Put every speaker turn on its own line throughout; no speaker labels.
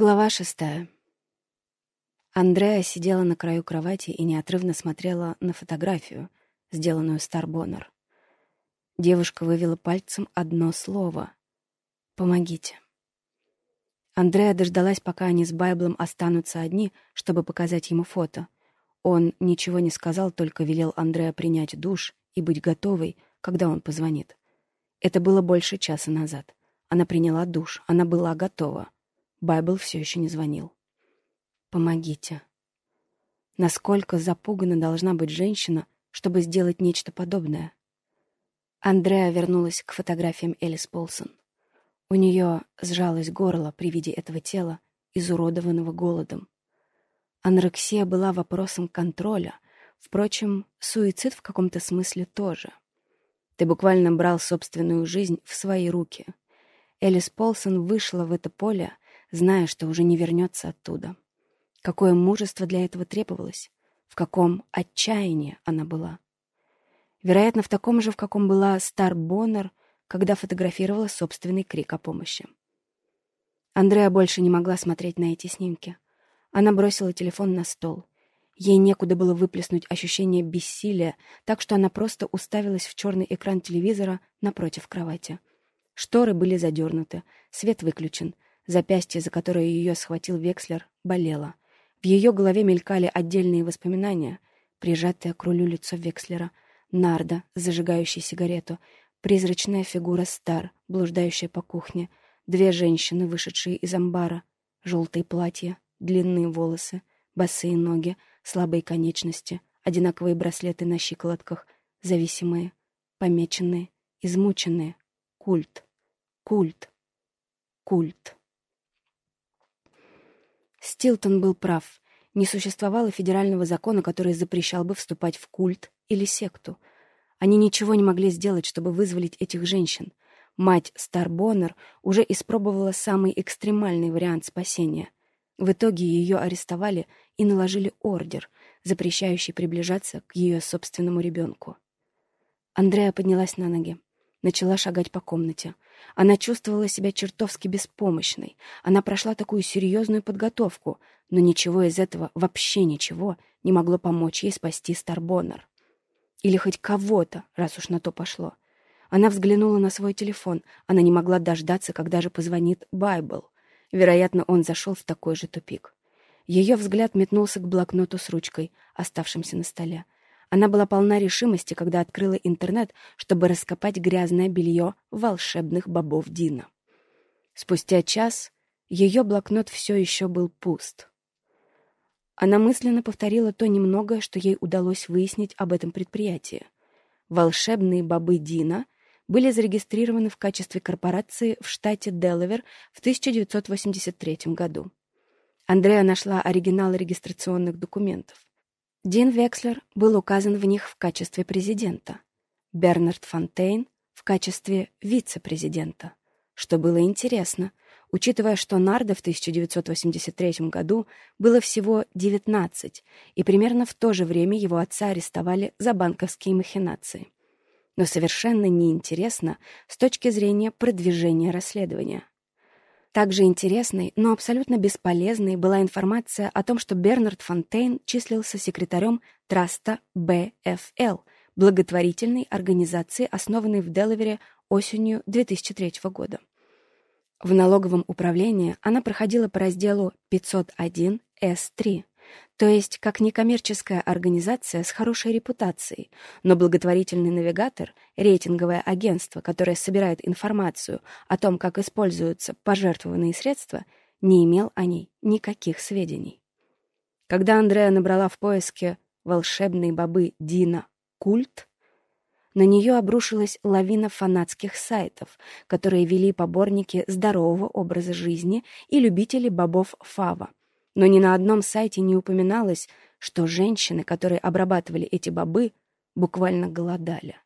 Глава шестая. Андреа сидела на краю кровати и неотрывно смотрела на фотографию, сделанную Старбоннер. Девушка вывела пальцем одно слово — «Помогите». Андреа дождалась, пока они с Байблом останутся одни, чтобы показать ему фото. Он ничего не сказал, только велел Андреа принять душ и быть готовой, когда он позвонит. Это было больше часа назад. Она приняла душ, она была готова — Байбл все еще не звонил. «Помогите». Насколько запугана должна быть женщина, чтобы сделать нечто подобное? Андреа вернулась к фотографиям Элис Полсон. У нее сжалось горло при виде этого тела, изуродованного голодом. Анорексия была вопросом контроля, впрочем, суицид в каком-то смысле тоже. Ты буквально брал собственную жизнь в свои руки. Элис Полсон вышла в это поле, зная, что уже не вернется оттуда. Какое мужество для этого требовалось? В каком отчаянии она была? Вероятно, в таком же, в каком была Стар Боннер, когда фотографировала собственный крик о помощи. Андреа больше не могла смотреть на эти снимки. Она бросила телефон на стол. Ей некуда было выплеснуть ощущение бессилия, так что она просто уставилась в черный экран телевизора напротив кровати. Шторы были задернуты, свет выключен — Запястье, за которое ее схватил Векслер, болело. В ее голове мелькали отдельные воспоминания. Прижатое к рулю лицо Векслера, Нарда, зажигающий сигарету, призрачная фигура Стар, блуждающая по кухне, две женщины, вышедшие из амбара, желтые платья, длинные волосы, босые ноги, слабые конечности, одинаковые браслеты на щиколотках, зависимые, помеченные, измученные. Культ. Культ. Культ. Стилтон был прав. Не существовало федерального закона, который запрещал бы вступать в культ или секту. Они ничего не могли сделать, чтобы вызволить этих женщин. Мать Старбоннер уже испробовала самый экстремальный вариант спасения. В итоге ее арестовали и наложили ордер, запрещающий приближаться к ее собственному ребенку. Андреа поднялась на ноги начала шагать по комнате. Она чувствовала себя чертовски беспомощной. Она прошла такую серьезную подготовку, но ничего из этого, вообще ничего, не могло помочь ей спасти Старбоннер. Или хоть кого-то, раз уж на то пошло. Она взглянула на свой телефон. Она не могла дождаться, когда же позвонит Байбл. Вероятно, он зашел в такой же тупик. Ее взгляд метнулся к блокноту с ручкой, оставшимся на столе. Она была полна решимости, когда открыла интернет, чтобы раскопать грязное белье волшебных бобов Дина. Спустя час ее блокнот все еще был пуст. Она мысленно повторила то немногое, что ей удалось выяснить об этом предприятии. Волшебные бобы Дина были зарегистрированы в качестве корпорации в штате Делавер в 1983 году. Андреа нашла оригиналы регистрационных документов. Дин Векслер был указан в них в качестве президента, Бернард Фонтейн в качестве вице-президента, что было интересно, учитывая, что Нарда в 1983 году было всего 19, и примерно в то же время его отца арестовали за банковские махинации. Но совершенно неинтересно с точки зрения продвижения расследования. Также интересной, но абсолютно бесполезной была информация о том, что Бернард Фонтейн числился секретарем траста БФЛ, благотворительной организации, основанной в Делавере осенью 2003 года. В налоговом управлении она проходила по разделу 501 С3, то есть как некоммерческая организация с хорошей репутацией, но благотворительный навигатор, рейтинговое агентство, которое собирает информацию о том, как используются пожертвованные средства, не имел о ней никаких сведений. Когда Андреа набрала в поиске волшебные бобы Дина «Культ», на нее обрушилась лавина фанатских сайтов, которые вели поборники здорового образа жизни и любители бобов Фава, но ни на одном сайте не упоминалось, что женщины, которые обрабатывали эти бобы, буквально голодали.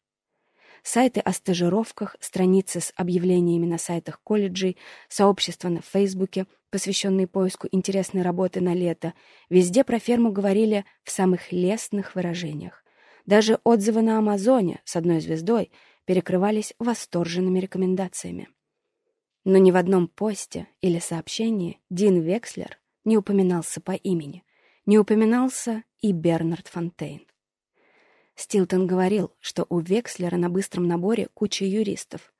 Сайты о стажировках, страницы с объявлениями на сайтах колледжей, сообщества на Фейсбуке, посвященные поиску интересной работы на лето, везде про ферму говорили в самых лестных выражениях. Даже отзывы на Амазоне с одной звездой перекрывались восторженными рекомендациями. Но ни в одном посте или сообщении Дин Векслер не упоминался по имени. Не упоминался и Бернард Фонтейн. Стилтон говорил, что у Векслера на быстром наборе куча юристов.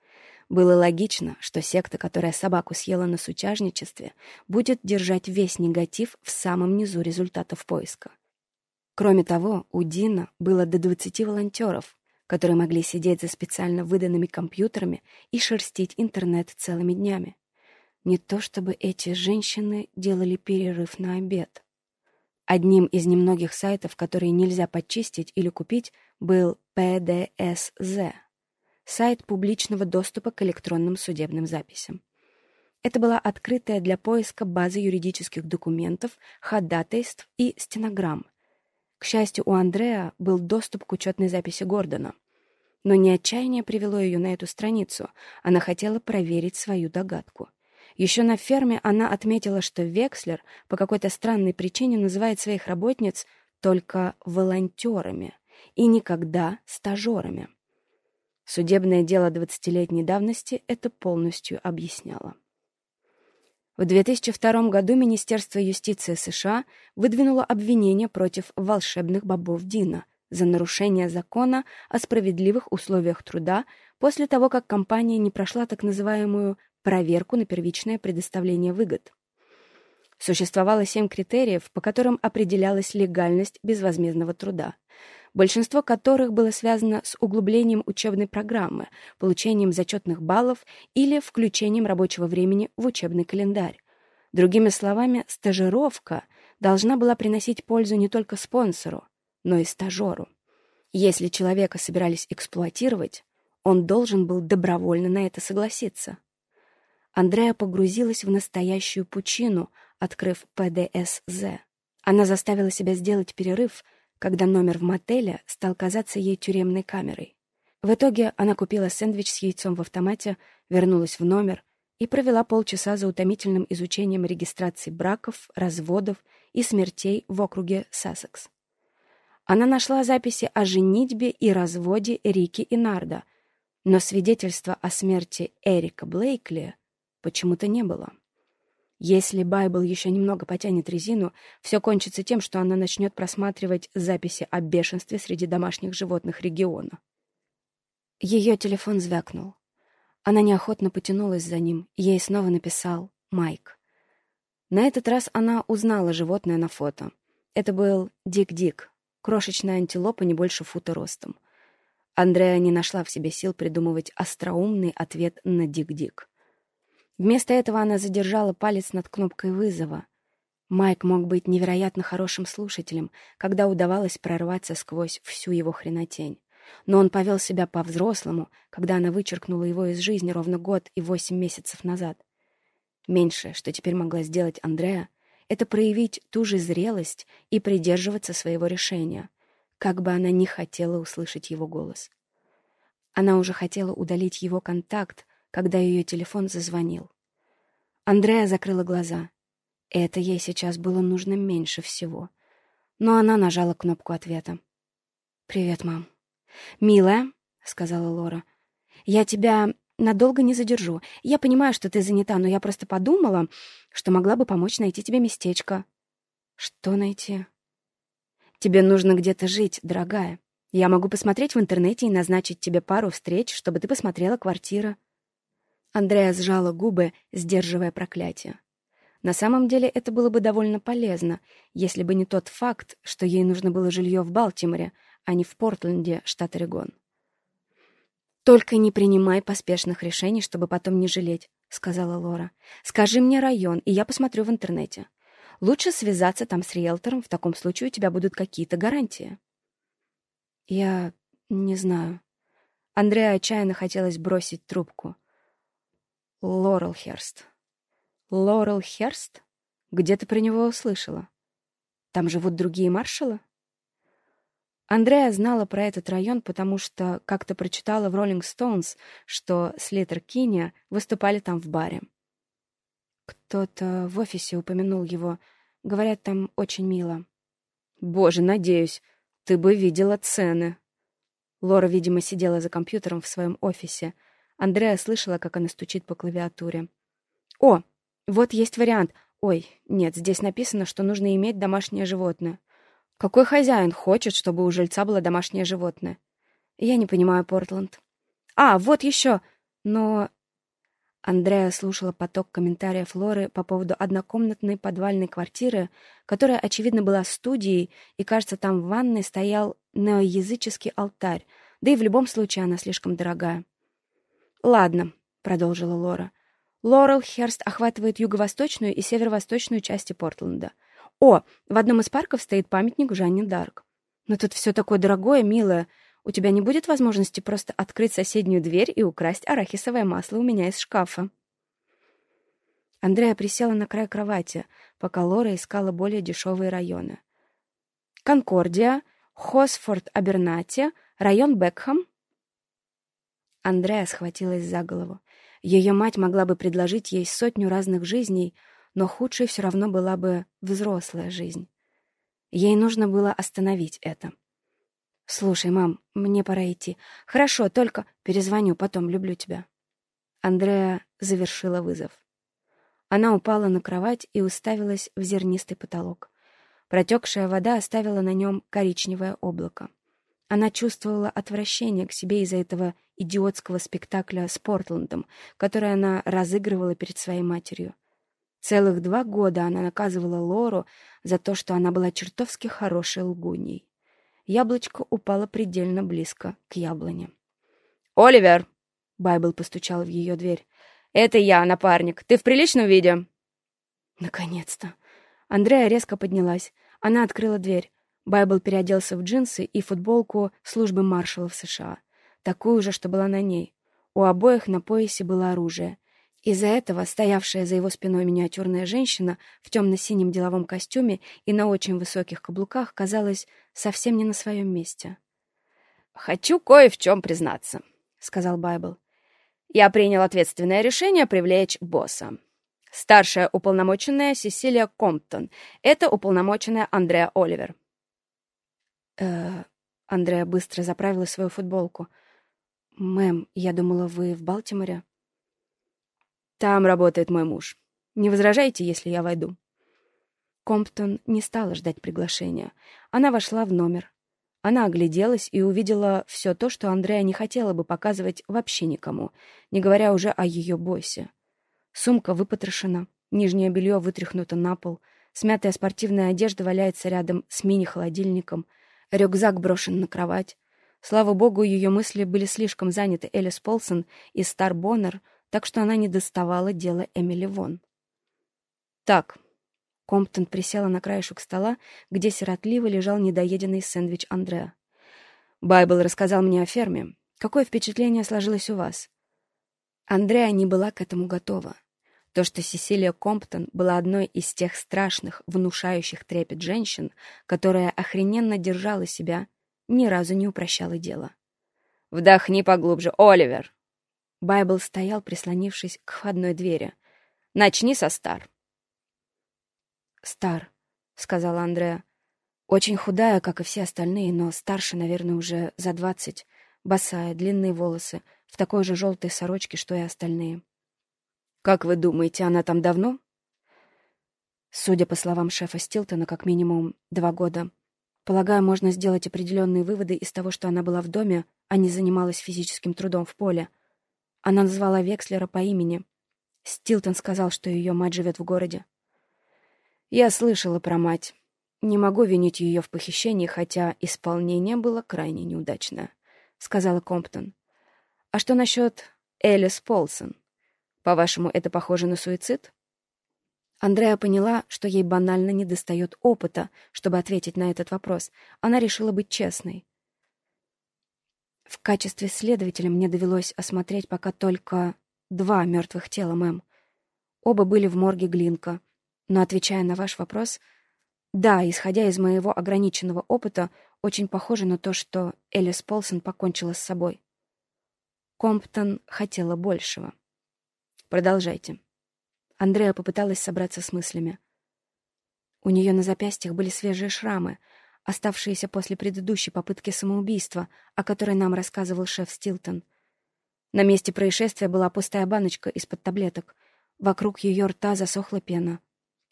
Было логично, что секта, которая собаку съела на сутяжничестве, будет держать весь негатив в самом низу результатов поиска. Кроме того, у Дина было до 20 волонтеров, которые могли сидеть за специально выданными компьютерами и шерстить интернет целыми днями. Не то чтобы эти женщины делали перерыв на обед. Одним из немногих сайтов, которые нельзя подчистить или купить, был PDSZ — сайт публичного доступа к электронным судебным записям. Это была открытая для поиска база юридических документов, ходатайств и стенограмм. К счастью, у Андреа был доступ к учетной записи Гордона. Но не отчаяние привело ее на эту страницу, она хотела проверить свою догадку — еще на ферме она отметила, что Векслер по какой-то странной причине называет своих работниц только волонтерами и никогда стажерами. Судебное дело 20-летней давности это полностью объясняло. В 2002 году Министерство юстиции США выдвинуло обвинение против волшебных бобов Дина за нарушение закона о справедливых условиях труда после того, как компания не прошла так называемую проверку на первичное предоставление выгод. Существовало семь критериев, по которым определялась легальность безвозмездного труда, большинство которых было связано с углублением учебной программы, получением зачетных баллов или включением рабочего времени в учебный календарь. Другими словами, стажировка должна была приносить пользу не только спонсору, но и стажеру. Если человека собирались эксплуатировать, он должен был добровольно на это согласиться. Андреа погрузилась в настоящую пучину, открыв ПДСЗ. Она заставила себя сделать перерыв, когда номер в мотеле стал казаться ей тюремной камерой. В итоге она купила сэндвич с яйцом в автомате, вернулась в номер и провела полчаса за утомительным изучением регистрации браков, разводов и смертей в округе Сассекс. Она нашла записи о женитьбе и разводе Рики и Нарда, но свидетельство о смерти Эрика Блейкли почему-то не было. Если Байбл еще немного потянет резину, все кончится тем, что она начнет просматривать записи о бешенстве среди домашних животных региона. Ее телефон звякнул. Она неохотно потянулась за ним, ей снова написал «Майк». На этот раз она узнала животное на фото. Это был Дик-Дик, крошечная антилопа не больше фута ростом. Андреа не нашла в себе сил придумывать остроумный ответ на Дик-Дик. Вместо этого она задержала палец над кнопкой вызова. Майк мог быть невероятно хорошим слушателем, когда удавалось прорваться сквозь всю его хренотень. Но он повел себя по-взрослому, когда она вычеркнула его из жизни ровно год и восемь месяцев назад. Меньшее, что теперь могла сделать Андреа, это проявить ту же зрелость и придерживаться своего решения, как бы она ни хотела услышать его голос. Она уже хотела удалить его контакт, когда ее телефон зазвонил. Андрея закрыла глаза. Это ей сейчас было нужно меньше всего. Но она нажала кнопку ответа. «Привет, мам». «Милая», — сказала Лора, — «я тебя надолго не задержу. Я понимаю, что ты занята, но я просто подумала, что могла бы помочь найти тебе местечко». «Что найти?» «Тебе нужно где-то жить, дорогая. Я могу посмотреть в интернете и назначить тебе пару встреч, чтобы ты посмотрела квартиры». Андрея сжала губы, сдерживая проклятие. На самом деле это было бы довольно полезно, если бы не тот факт, что ей нужно было жилье в Балтиморе, а не в Портленде, штат Орегон. «Только не принимай поспешных решений, чтобы потом не жалеть», — сказала Лора. «Скажи мне район, и я посмотрю в интернете. Лучше связаться там с риэлтором, в таком случае у тебя будут какие-то гарантии». «Я не знаю». Андрея отчаянно хотелось бросить трубку. Лорелхерст. Лорелхерст? Где ты про него услышала? Там живут другие маршалы? Андрея знала про этот район, потому что как-то прочитала в Rolling Stones, что Слитер Киня выступали там в баре. Кто-то в офисе упомянул его. Говорят, там очень мило. Боже, надеюсь, ты бы видела цены. Лора, видимо, сидела за компьютером в своем офисе — Андреа слышала, как она стучит по клавиатуре. «О, вот есть вариант. Ой, нет, здесь написано, что нужно иметь домашнее животное. Какой хозяин хочет, чтобы у жильца было домашнее животное? Я не понимаю, Портланд. А, вот еще. Но... Андреа слушала поток комментариев Лоры по поводу однокомнатной подвальной квартиры, которая, очевидно, была студией, и, кажется, там в ванной стоял неоязыческий алтарь, да и в любом случае она слишком дорогая. «Ладно», — продолжила Лора. «Лорел-Херст охватывает юго-восточную и северо-восточную части Портленда. О, в одном из парков стоит памятник Жанне Дарк. Но тут все такое дорогое, милое. У тебя не будет возможности просто открыть соседнюю дверь и украсть арахисовое масло у меня из шкафа. Андрея присела на край кровати, пока Лора искала более дешевые районы. Конкордия, Хосфорд-Абернати, район Бекхэм. Андрея схватилась за голову. Ее мать могла бы предложить ей сотню разных жизней — но худшей все равно была бы взрослая жизнь. Ей нужно было остановить это. «Слушай, мам, мне пора идти. Хорошо, только перезвоню, потом люблю тебя». Андреа завершила вызов. Она упала на кровать и уставилась в зернистый потолок. Протекшая вода оставила на нем коричневое облако. Она чувствовала отвращение к себе из-за этого идиотского спектакля с Портландом, который она разыгрывала перед своей матерью. Целых два года она наказывала Лору за то, что она была чертовски хорошей лгуней. Яблочко упало предельно близко к яблоне. «Оливер!» — Байбл постучал в ее дверь. «Это я, напарник. Ты в приличном виде?» Наконец-то. Андрея резко поднялась. Она открыла дверь. Байбл переоделся в джинсы и футболку службы маршалов США. Такую же, что была на ней. У обоих на поясе было оружие. Из-за этого стоявшая за его спиной миниатюрная женщина в темно-синем деловом костюме и на очень высоких каблуках казалась совсем не на своем месте. «Хочу кое в чем признаться», — сказал Байбл. «Я принял ответственное решение привлечь босса. Старшая уполномоченная Сесилия Комптон. Это уполномоченная Андреа Оливер». «Э-э...» Андреа быстро заправила свою футболку. «Мэм, я думала, вы в Балтиморе?» Там работает мой муж. Не возражайте, если я войду?» Комптон не стала ждать приглашения. Она вошла в номер. Она огляделась и увидела все то, что Андрея не хотела бы показывать вообще никому, не говоря уже о ее боссе. Сумка выпотрошена, нижнее белье вытряхнуто на пол, смятая спортивная одежда валяется рядом с мини-холодильником, рюкзак брошен на кровать. Слава богу, ее мысли были слишком заняты Элис Полсон и Стар Боннер, так что она не доставала дело Эмили Вон. «Так». Комптон присела на краешек стола, где сиротливо лежал недоеденный сэндвич Андреа. «Байбл рассказал мне о ферме. Какое впечатление сложилось у вас?» Андреа не была к этому готова. То, что Сесилия Комптон была одной из тех страшных, внушающих трепет женщин, которая охрененно держала себя, ни разу не упрощала дело. «Вдохни поглубже, Оливер!» Байбл стоял, прислонившись к входной двери. «Начни со Стар». «Стар», — сказала Андреа. «Очень худая, как и все остальные, но старше, наверное, уже за двадцать. Босая, длинные волосы, в такой же желтой сорочке, что и остальные». «Как вы думаете, она там давно?» Судя по словам шефа Стилтона, как минимум два года. Полагаю, можно сделать определенные выводы из того, что она была в доме, а не занималась физическим трудом в поле. Она назвала Векслера по имени. Стилтон сказал, что ее мать живет в городе. Я слышала про мать. Не могу винить ее в похищении, хотя исполнение было крайне неудачное, — сказала Комптон. А что насчет Элис Полсон? По-вашему, это похоже на суицид? Андреа поняла, что ей банально недостает опыта, чтобы ответить на этот вопрос. Она решила быть честной. В качестве следователя мне довелось осмотреть пока только два мертвых тела, мэм. Оба были в морге Глинка. Но, отвечая на ваш вопрос, да, исходя из моего ограниченного опыта, очень похоже на то, что Элис Полсон покончила с собой. Комптон хотела большего. Продолжайте. Андреа попыталась собраться с мыслями. У нее на запястьях были свежие шрамы — оставшиеся после предыдущей попытки самоубийства, о которой нам рассказывал шеф Стилтон. На месте происшествия была пустая баночка из-под таблеток. Вокруг ее рта засохла пена.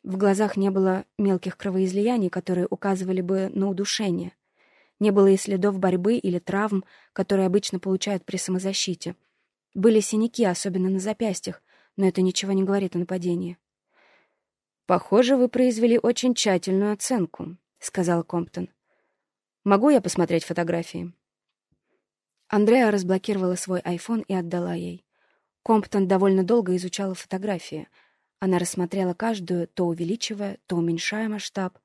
В глазах не было мелких кровоизлияний, которые указывали бы на удушение. Не было и следов борьбы или травм, которые обычно получают при самозащите. Были синяки, особенно на запястьях, но это ничего не говорит о нападении.
«Похоже, вы произвели очень тщательную оценку», — сказал Комптон. «Могу я посмотреть фотографии?»
Андреа разблокировала свой айфон и отдала ей. Комптон довольно долго изучала фотографии. Она рассмотрела каждую, то увеличивая, то уменьшая масштаб.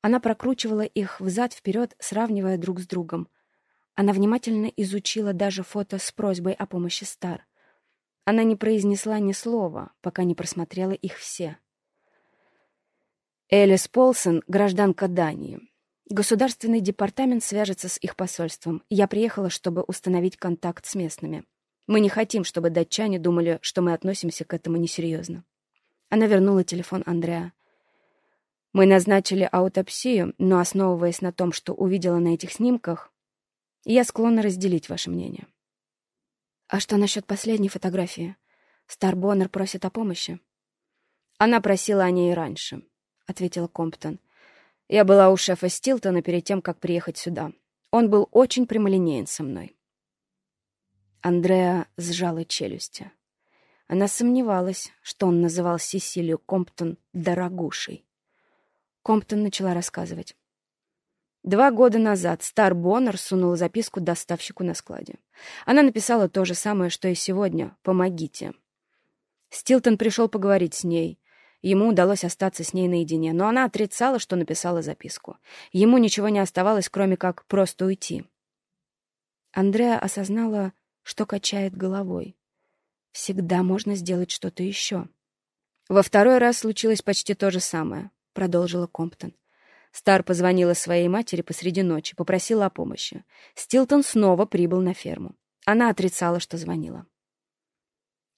Она прокручивала их взад-вперед, сравнивая друг с другом. Она внимательно изучила даже фото с просьбой о помощи Стар. Она не произнесла ни слова, пока не просмотрела их все.
Элис Полсон — гражданка Дании. Государственный департамент свяжется с их посольством. Я приехала, чтобы установить контакт с местными. Мы не хотим, чтобы датчане думали, что мы относимся к этому несерьезно.
Она вернула телефон Андреа.
Мы назначили аутопсию, но, основываясь на том, что увидела на этих снимках, я склонна разделить ваше мнение.
А что насчет последней фотографии? Старбоннер просит о помощи.
Она просила о ней раньше, — ответила Комптон. Я была у шефа Стилтона перед тем, как приехать сюда. Он был очень прямолинеен со мной.
Андреа сжала челюсти. Она сомневалась, что он называл Сесилию Комптон «дорогушей». Комптон начала рассказывать.
Два года назад Стар Боннер сунула записку доставщику на складе. Она написала то же самое, что и сегодня «Помогите». Стилтон пришел поговорить с ней, Ему удалось остаться с ней наедине, но она отрицала, что написала записку. Ему ничего не оставалось, кроме как просто уйти.
Андреа осознала, что качает головой. Всегда можно сделать что-то еще.
«Во второй раз случилось почти то же самое», — продолжила Комптон. Стар позвонила своей матери посреди ночи, попросила о помощи. Стилтон снова прибыл на ферму. Она отрицала, что звонила.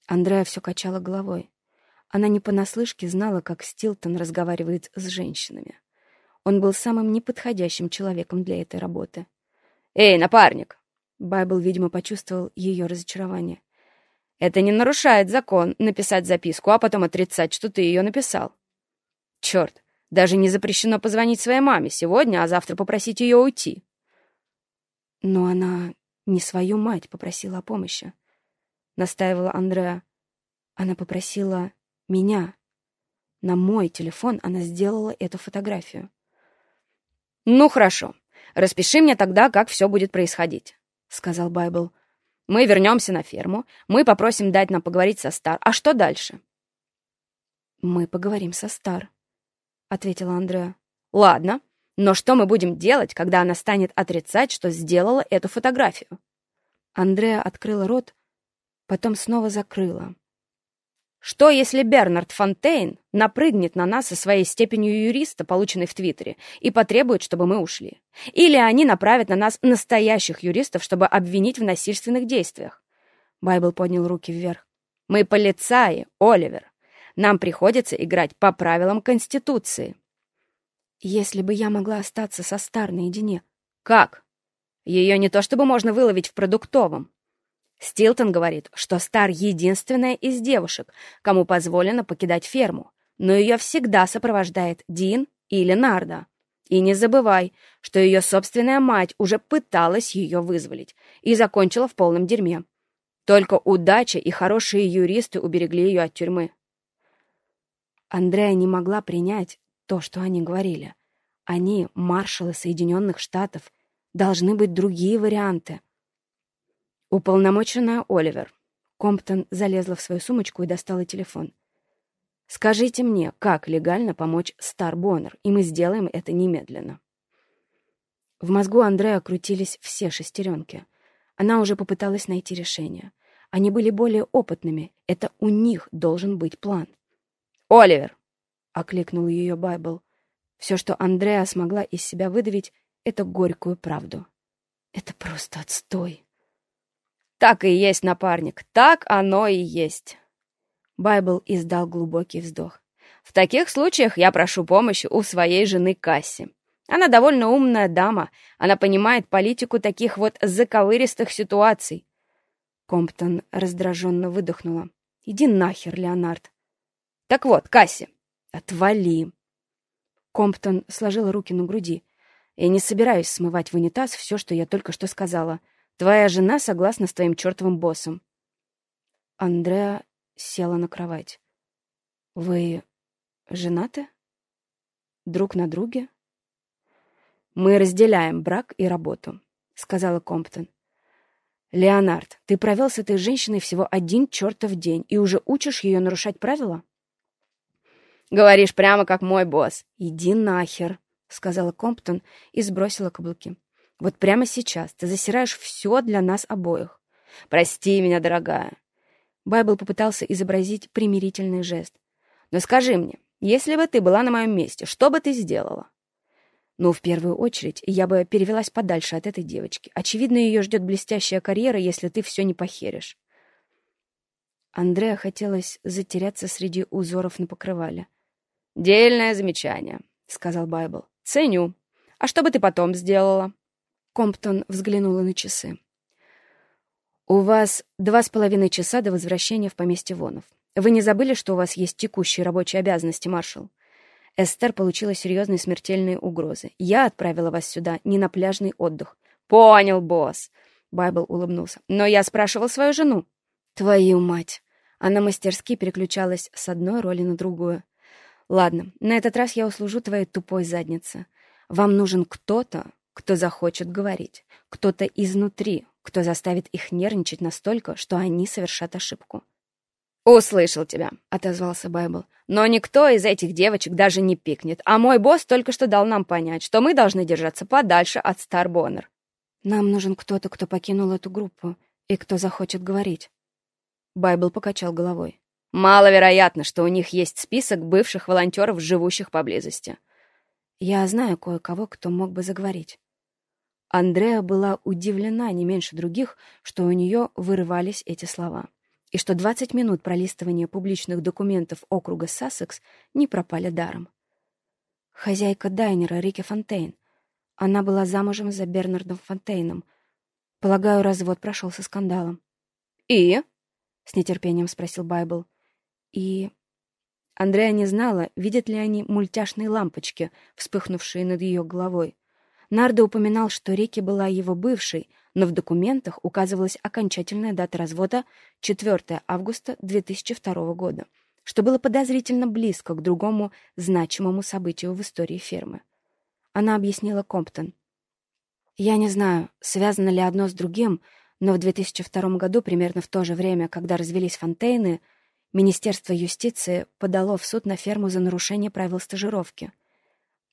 Андреа все качала головой. Она не понаслышке знала, как Стилтон разговаривает с женщинами. Он был самым неподходящим человеком для этой работы.
«Эй, напарник!»
Байбл, видимо, почувствовал ее разочарование.
«Это не нарушает закон написать записку, а потом отрицать, что ты ее написал. Черт, даже не запрещено позвонить своей маме сегодня, а завтра попросить ее уйти».
«Но она не свою мать попросила о помощи», — настаивала Андреа. Она попросила меня. На мой телефон она сделала эту фотографию.
«Ну, хорошо. Распиши мне тогда, как все будет происходить», — сказал Байбл. «Мы вернемся на ферму, мы попросим дать нам поговорить со Стар. А что дальше?»
«Мы поговорим со Стар», — ответила Андреа.
«Ладно, но что мы будем делать, когда она станет отрицать, что сделала эту фотографию?»
Андреа открыла рот, потом снова закрыла.
Что, если Бернард Фонтейн напрыгнет на нас со своей степенью юриста, полученной в Твиттере, и потребует, чтобы мы ушли? Или они направят на нас настоящих юристов, чтобы обвинить в насильственных действиях? Байбл поднял руки вверх. Мы полицаи, Оливер. Нам приходится играть по правилам Конституции.
Если бы я могла остаться со Стар наедине.
Как? Ее не то чтобы можно выловить в продуктовом. Стилтон говорит, что Стар единственная из девушек, кому позволено покидать ферму, но ее всегда сопровождает Дин или Нарда. И не забывай, что ее собственная мать уже пыталась ее вызволить и закончила в полном дерьме. Только удача и хорошие юристы уберегли ее от тюрьмы.
Андрея не могла принять то, что они говорили. Они, маршалы Соединенных Штатов, должны быть другие варианты —
«Уполномоченная Оливер». Комптон залезла в свою сумочку и достала телефон. «Скажите мне, как легально помочь Стар Боннер, и мы сделаем это немедленно».
В мозгу Андрея крутились все шестеренки. Она уже попыталась найти решение. Они были более опытными. Это у них должен быть план.
«Оливер!»
— окликнул ее Байбл. Все, что Андреа смогла из себя выдавить, — это горькую правду. Это просто отстой.
Так и есть, напарник, так оно и есть.
Байбл издал глубокий вздох.
В таких случаях я прошу помощи у своей жены Касси. Она довольно умная дама, она понимает политику таких вот заковыристых ситуаций.
Комптон раздраженно выдохнула. «Иди нахер, Леонард!»
«Так вот, Касси!»
«Отвали!» Комптон сложила руки на груди. «Я не собираюсь смывать в унитаз все, что я только что сказала. Твоя жена согласна с твоим чертовым боссом». Андреа села на кровать. «Вы женаты? Друг на друге?» «Мы разделяем брак и работу», — сказала Комптон. «Леонард, ты провел с этой женщиной всего один чертов день и уже учишь ее нарушать правила?»
«Говоришь прямо как мой босс».
«Иди нахер», — сказала Комптон и сбросила каблуки. «Вот прямо сейчас ты засираешь все для нас обоих.
Прости меня, дорогая».
Байбл попытался изобразить примирительный жест.
«Но скажи мне, если бы ты была на моем месте, что бы ты сделала?»
Ну, в первую очередь, я бы перевелась подальше от этой девочки. Очевидно, ее ждет блестящая карьера, если ты все не похеришь. Андреа хотелось затеряться среди узоров на покрывале.
«Дельное замечание», — сказал Байбл. «Ценю. А что бы ты потом сделала?»
Комптон взглянула на часы. «У вас два с половиной часа до возвращения в поместье Вонов. Вы не забыли, что у вас есть текущие рабочие обязанности, маршал? Эстер получила серьезные смертельные угрозы. Я отправила вас сюда не на пляжный отдых.
Понял, босс. Байбл улыбнулся. Но я спрашивал свою жену.
Твою мать. Она мастерски переключалась с одной роли на другую. Ладно, на этот раз я услужу твоей тупой заднице. Вам нужен кто-то, кто захочет говорить. Кто-то изнутри, кто заставит их нервничать настолько, что они совершат ошибку.
«Услышал тебя», — отозвался Байбл. «Но никто из этих девочек даже не пикнет, а мой босс только что дал нам понять, что мы должны держаться подальше от Старбоннер».
«Нам нужен кто-то, кто покинул эту группу и кто захочет говорить». Байбл покачал головой.
«Маловероятно, что у них есть список бывших волонтеров, живущих поблизости».
«Я знаю кое-кого, кто мог бы заговорить». Андреа была удивлена не меньше других, что у нее вырывались эти слова и что 20 минут пролистывания публичных документов округа Сассекс не пропали даром. Хозяйка дайнера Рики Фонтейн. Она была замужем за Бернардом Фонтейном. Полагаю, развод прошел со скандалом.
«И?» — с нетерпением спросил Байбл.
«И...» Андрея не знала, видят ли они мультяшные лампочки, вспыхнувшие над ее головой. Нардо упоминал, что Рики была его бывшей, но в документах указывалась окончательная дата развода 4 августа 2002 года, что было подозрительно близко к другому значимому событию в истории фермы. Она объяснила Комптон. «Я не знаю, связано ли одно с другим, но в 2002 году, примерно в то же время, когда развелись Фонтейны, Министерство юстиции подало в суд на ферму за нарушение правил стажировки.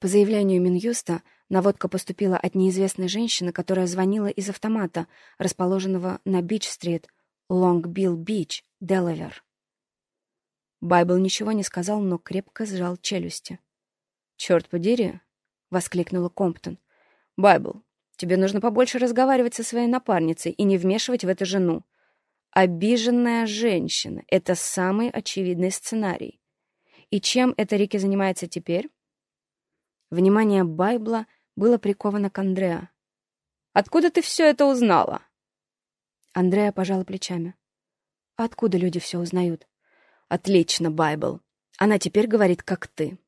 По заявлению Минюста, наводка поступила от неизвестной женщины, которая звонила из автомата, расположенного на Бич-стрит, Лонг-Билл-Бич, Делавер. Байбл ничего не сказал, но крепко сжал челюсти. «Черт подери!» — воскликнула Комптон. «Байбл, тебе нужно побольше разговаривать со своей напарницей и не вмешивать в это жену. Обиженная женщина — это самый очевидный сценарий. И чем эта Рики занимается теперь?» Внимание Байбла было приковано к Андреа.
«Откуда ты все это узнала?»
Андреа пожала плечами. «Откуда люди все узнают?»
«Отлично, Байбл. Она теперь говорит, как ты».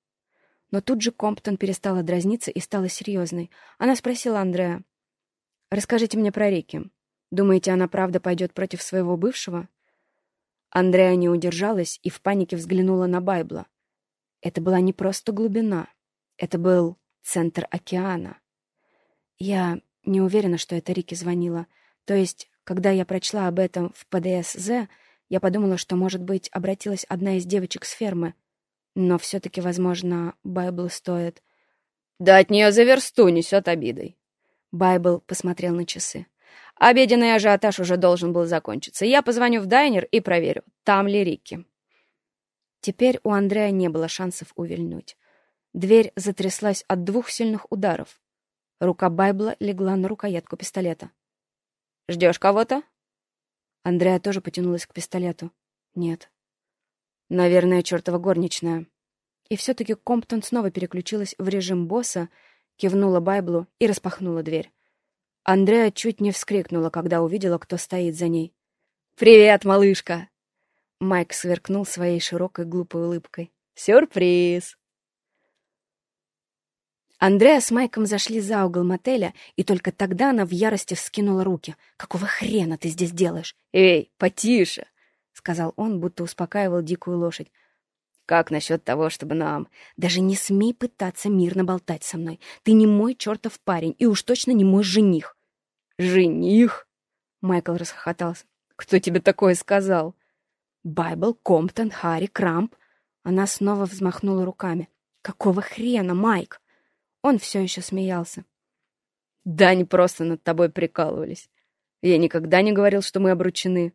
Но тут же Комптон перестала дразниться и стала серьезной. Она спросила Андреа. «Расскажите мне про Рики. Думаете, она правда пойдет против своего бывшего?» Андреа не удержалась и в панике взглянула на Байбла. Это была не просто глубина. Это был центр океана. Я не уверена, что это Рики звонила. То есть, когда я прочла об этом в ПДСЗ, я подумала, что, может быть, обратилась одна из девочек с фермы. Но все-таки, возможно, Байбл стоит...
«Да от нее за версту несет обидой».
Байбл посмотрел на часы.
«Обеденный ажиотаж уже должен был закончиться. Я позвоню в дайнер и проверю, там ли Рики».
Теперь у Андрея не было шансов увильнуть. Дверь затряслась от двух сильных ударов. Рука Байбла легла на рукоятку пистолета.
«Ждешь кого-то?»
Андрея тоже потянулась к пистолету. «Нет». «Наверное, чертова горничная». И все-таки Комптон снова переключилась в режим босса, кивнула Байблу и распахнула дверь. Андреа чуть не вскрикнула, когда увидела, кто стоит за ней.
«Привет, малышка!» Майк сверкнул своей широкой глупой улыбкой. «Сюрприз!» Андреа с Майком зашли за угол мотеля, и только тогда она в ярости вскинула руки. «Какого хрена ты здесь делаешь?»
«Эй, потише!»
— сказал он, будто успокаивал дикую лошадь.
«Как насчет того, чтобы нам...»
«Даже не смей пытаться мирно болтать со мной. Ты не мой чертов парень, и уж точно не мой жених».
«Жених?»
— Майкл расхохотался.
«Кто тебе такое сказал?»
«Байбл, Комптон, Харри, Крамп». Она снова взмахнула руками. «Какого хрена, Майк?» Он все еще смеялся.
«Да, они просто над тобой прикалывались. Я никогда не говорил, что мы обручены.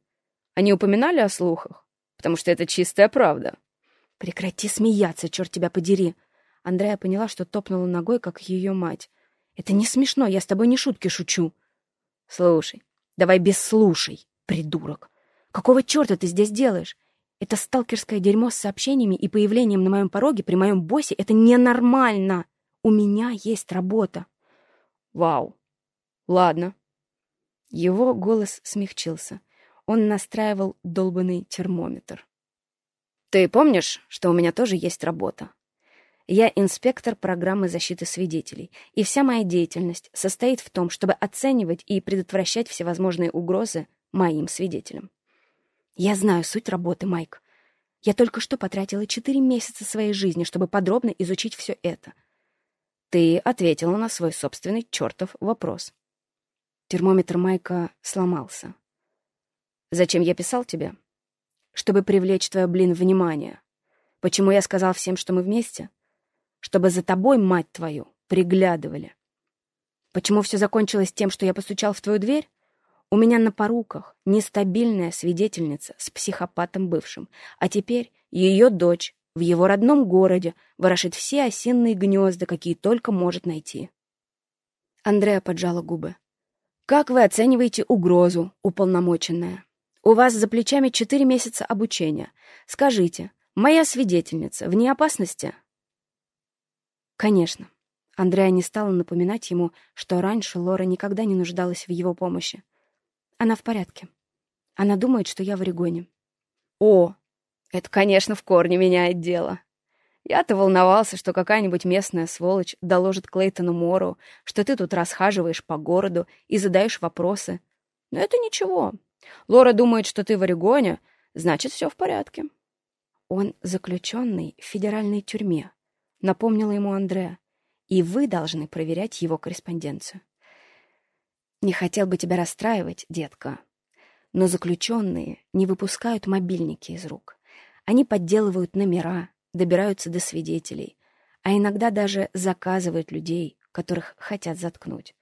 Они упоминали о слухах, потому что это чистая правда».
«Прекрати смеяться, черт тебя подери!» Андрея поняла, что топнула ногой, как ее мать. «Это не смешно, я с тобой не шутки шучу». «Слушай, давай без слушай, придурок. Какого черта ты здесь делаешь? Это сталкерское дерьмо с сообщениями и появлением на моем пороге при моем боссе — это ненормально!» У меня есть работа.
Вау. Ладно.
Его голос смягчился. Он настраивал долбанный термометр.
Ты помнишь, что у меня тоже есть работа? Я инспектор программы защиты свидетелей, и вся моя деятельность состоит в том, чтобы оценивать и предотвращать всевозможные угрозы моим свидетелям.
Я знаю суть работы, Майк. Я только что потратила четыре месяца своей жизни, чтобы подробно изучить все это.
Ты ответила на свой собственный чертов вопрос.
Термометр Майка сломался.
Зачем я писал тебе?
Чтобы привлечь твое, блин, внимание. Почему я сказал всем, что мы вместе? Чтобы за тобой, мать твою, приглядывали. Почему все закончилось тем, что я постучал в твою дверь? У меня на поруках нестабильная свидетельница с психопатом бывшим, а теперь ее дочь в его родном городе ворошит все осенние гнезда, какие только может найти. Андреа поджала губы. «Как вы оцениваете угрозу, уполномоченная? У вас за плечами четыре месяца обучения. Скажите, моя свидетельница вне опасности?» «Конечно». Андреа не стала напоминать ему, что раньше Лора никогда не нуждалась в его помощи. «Она в порядке. Она думает, что я в Орегоне».
«О, это, конечно, в корне меняет дело. Я-то волновался, что какая-нибудь местная сволочь доложит Клейтону Мору, что ты тут расхаживаешь по городу и задаешь вопросы. Но это ничего. Лора думает, что ты в Орегоне, значит, все в порядке.
Он заключенный в федеральной тюрьме, напомнила ему Андреа, и вы должны проверять его корреспонденцию. Не хотел бы тебя расстраивать, детка, но заключенные не выпускают мобильники из рук. Они подделывают номера, добираются до свидетелей, а иногда даже заказывают людей, которых хотят заткнуть.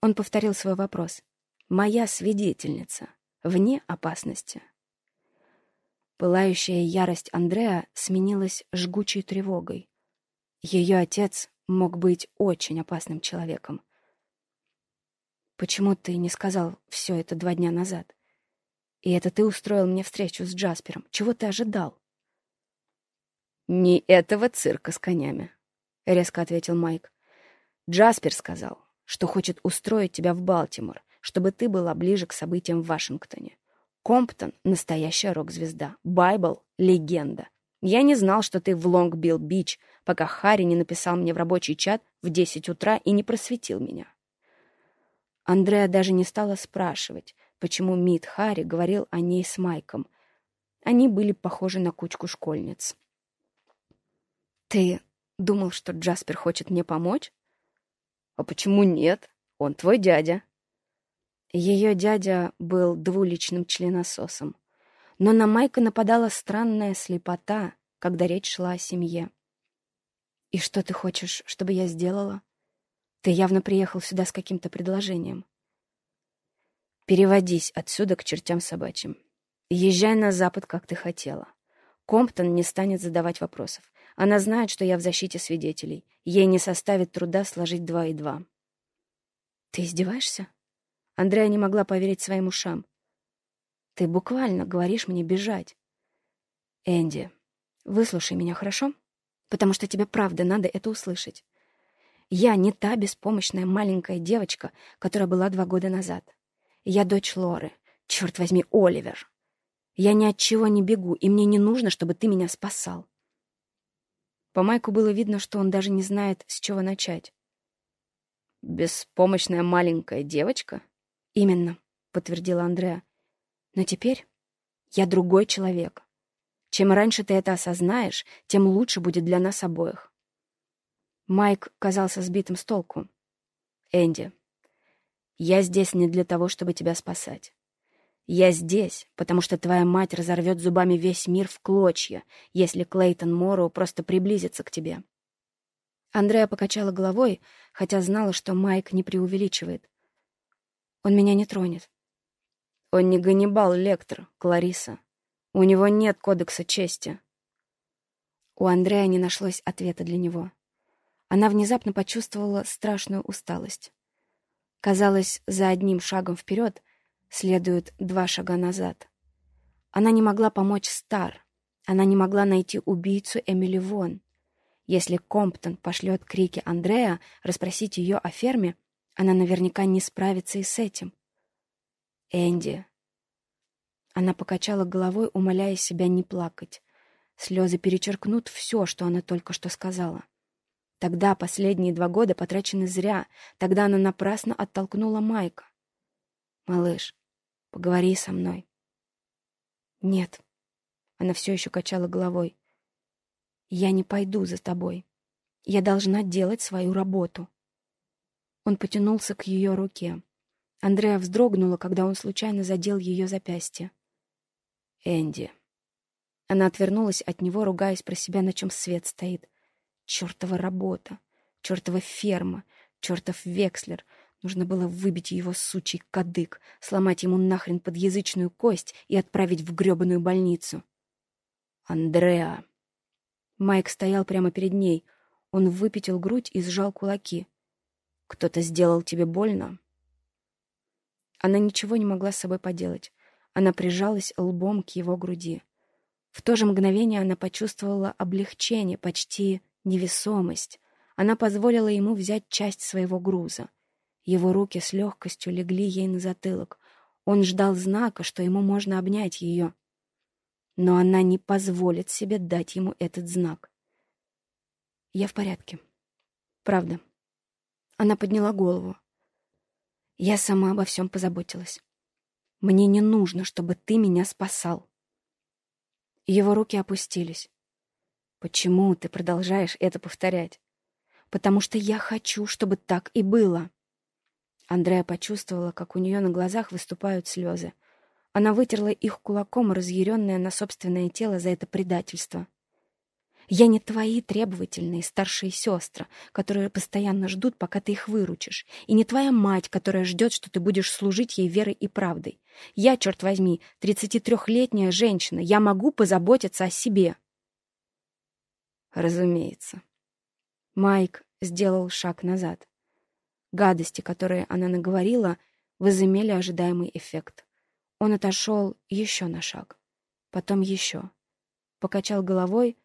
Он повторил свой вопрос. «Моя свидетельница. Вне опасности». Пылающая ярость Андреа сменилась жгучей тревогой. Ее отец мог быть очень опасным человеком. «Почему ты не сказал все это два дня назад?» И это ты устроил мне встречу с Джаспером. Чего ты ожидал?
«Не этого цирка с конями», — резко ответил Майк. «Джаспер сказал, что хочет устроить тебя в Балтимор, чтобы ты была ближе к событиям в Вашингтоне. Комптон — настоящая рок-звезда. Байбл — легенда. Я не знал, что ты в Лонг-Билл-Бич, пока Харри не написал мне в рабочий чат в 10 утра и не просветил меня».
Андреа даже не стала спрашивать, почему Мит Харри говорил о ней с Майком. Они были похожи на кучку школьниц. «Ты думал, что Джаспер хочет мне помочь?»
«А почему нет? Он твой дядя».
Ее дядя был двуличным членососом. Но на Майка нападала странная слепота, когда речь шла о семье. «И что ты хочешь, чтобы я сделала? Ты явно приехал сюда с каким-то предложением».
Переводись отсюда к чертям собачьим. Езжай на запад, как ты хотела. Комптон не станет задавать вопросов. Она знает, что я в защите свидетелей. Ей не составит труда сложить два и два.
Ты издеваешься? Андрея не могла поверить своим ушам. Ты буквально говоришь мне бежать. Энди, выслушай меня, хорошо? Потому что тебе правда надо это услышать. Я не та беспомощная маленькая девочка, которая была два года назад. Я дочь Лоры,
Черт возьми, Оливер! Я ни от чего не бегу, и мне не нужно, чтобы ты меня спасал. По Майку было видно, что он даже не знает, с чего начать.
«Беспомощная маленькая девочка?»
«Именно», — подтвердила Андреа. «Но теперь я другой человек. Чем раньше ты это осознаешь, тем лучше будет для нас обоих». Майк казался сбитым с толку.
«Энди, я здесь не для того, чтобы тебя спасать. Я здесь, потому что твоя мать разорвет зубами весь мир в клочья, если Клейтон Морроу просто приблизится к тебе.
Андреа покачала головой, хотя знала, что Майк не преувеличивает. Он меня не тронет.
Он не Ганнибал Лектор, Клариса. У него нет кодекса чести.
У Андрея не нашлось ответа для него. Она внезапно почувствовала страшную усталость. Казалось, за одним шагом вперед следует два шага назад. Она не могла помочь Стар. Она не могла найти убийцу Эмили Вон. Если Комптон пошлет крики Андрея расспросить ее о ферме, она наверняка не справится и с этим. «Энди». Она покачала головой, умоляя себя не плакать. Слезы перечеркнут все, что она только что сказала. Тогда последние два года потрачены зря. Тогда она напрасно оттолкнула Майка. «Малыш, поговори со мной». «Нет». Она все еще качала головой. «Я не пойду за тобой. Я должна делать свою работу». Он потянулся к ее руке. Андреа вздрогнула, когда он случайно задел ее запястье.
«Энди».
Она отвернулась от него, ругаясь про себя, на чем свет стоит. Чертова работа, чертова ферма, чертов векслер. Нужно было выбить его сучий кадык, сломать ему нахрен подъязычную кость и отправить в грёбаную больницу.
«Андреа!»
Майк стоял прямо перед ней. Он выпятил грудь и сжал кулаки.
«Кто-то сделал тебе больно?»
Она ничего не могла с собой поделать. Она прижалась лбом к его груди. В то же мгновение она почувствовала облегчение, почти невесомость. Она позволила ему взять часть своего груза. Его руки с легкостью легли ей на затылок. Он ждал знака, что ему можно обнять ее. Но она не позволит себе дать ему этот знак. «Я в порядке. Правда». Она подняла голову. «Я сама обо всем позаботилась. Мне не нужно, чтобы ты меня спасал». Его руки опустились. Почему ты продолжаешь это повторять? Потому что я хочу, чтобы так и было. Андрея почувствовала, как у нее на глазах выступают слезы. Она вытерла их кулаком, разъяренная на собственное тело за это предательство. Я не твои требовательные старшие сестры, которые постоянно ждут, пока ты их выручишь, и не твоя мать, которая ждет, что ты будешь служить ей верой и правдой. Я, черт возьми, 33-летняя женщина, я могу позаботиться о себе.
Разумеется.
Майк сделал шаг назад. Гадости, которые она наговорила, возымели ожидаемый эффект. Он отошел еще на шаг. Потом еще. Покачал головой,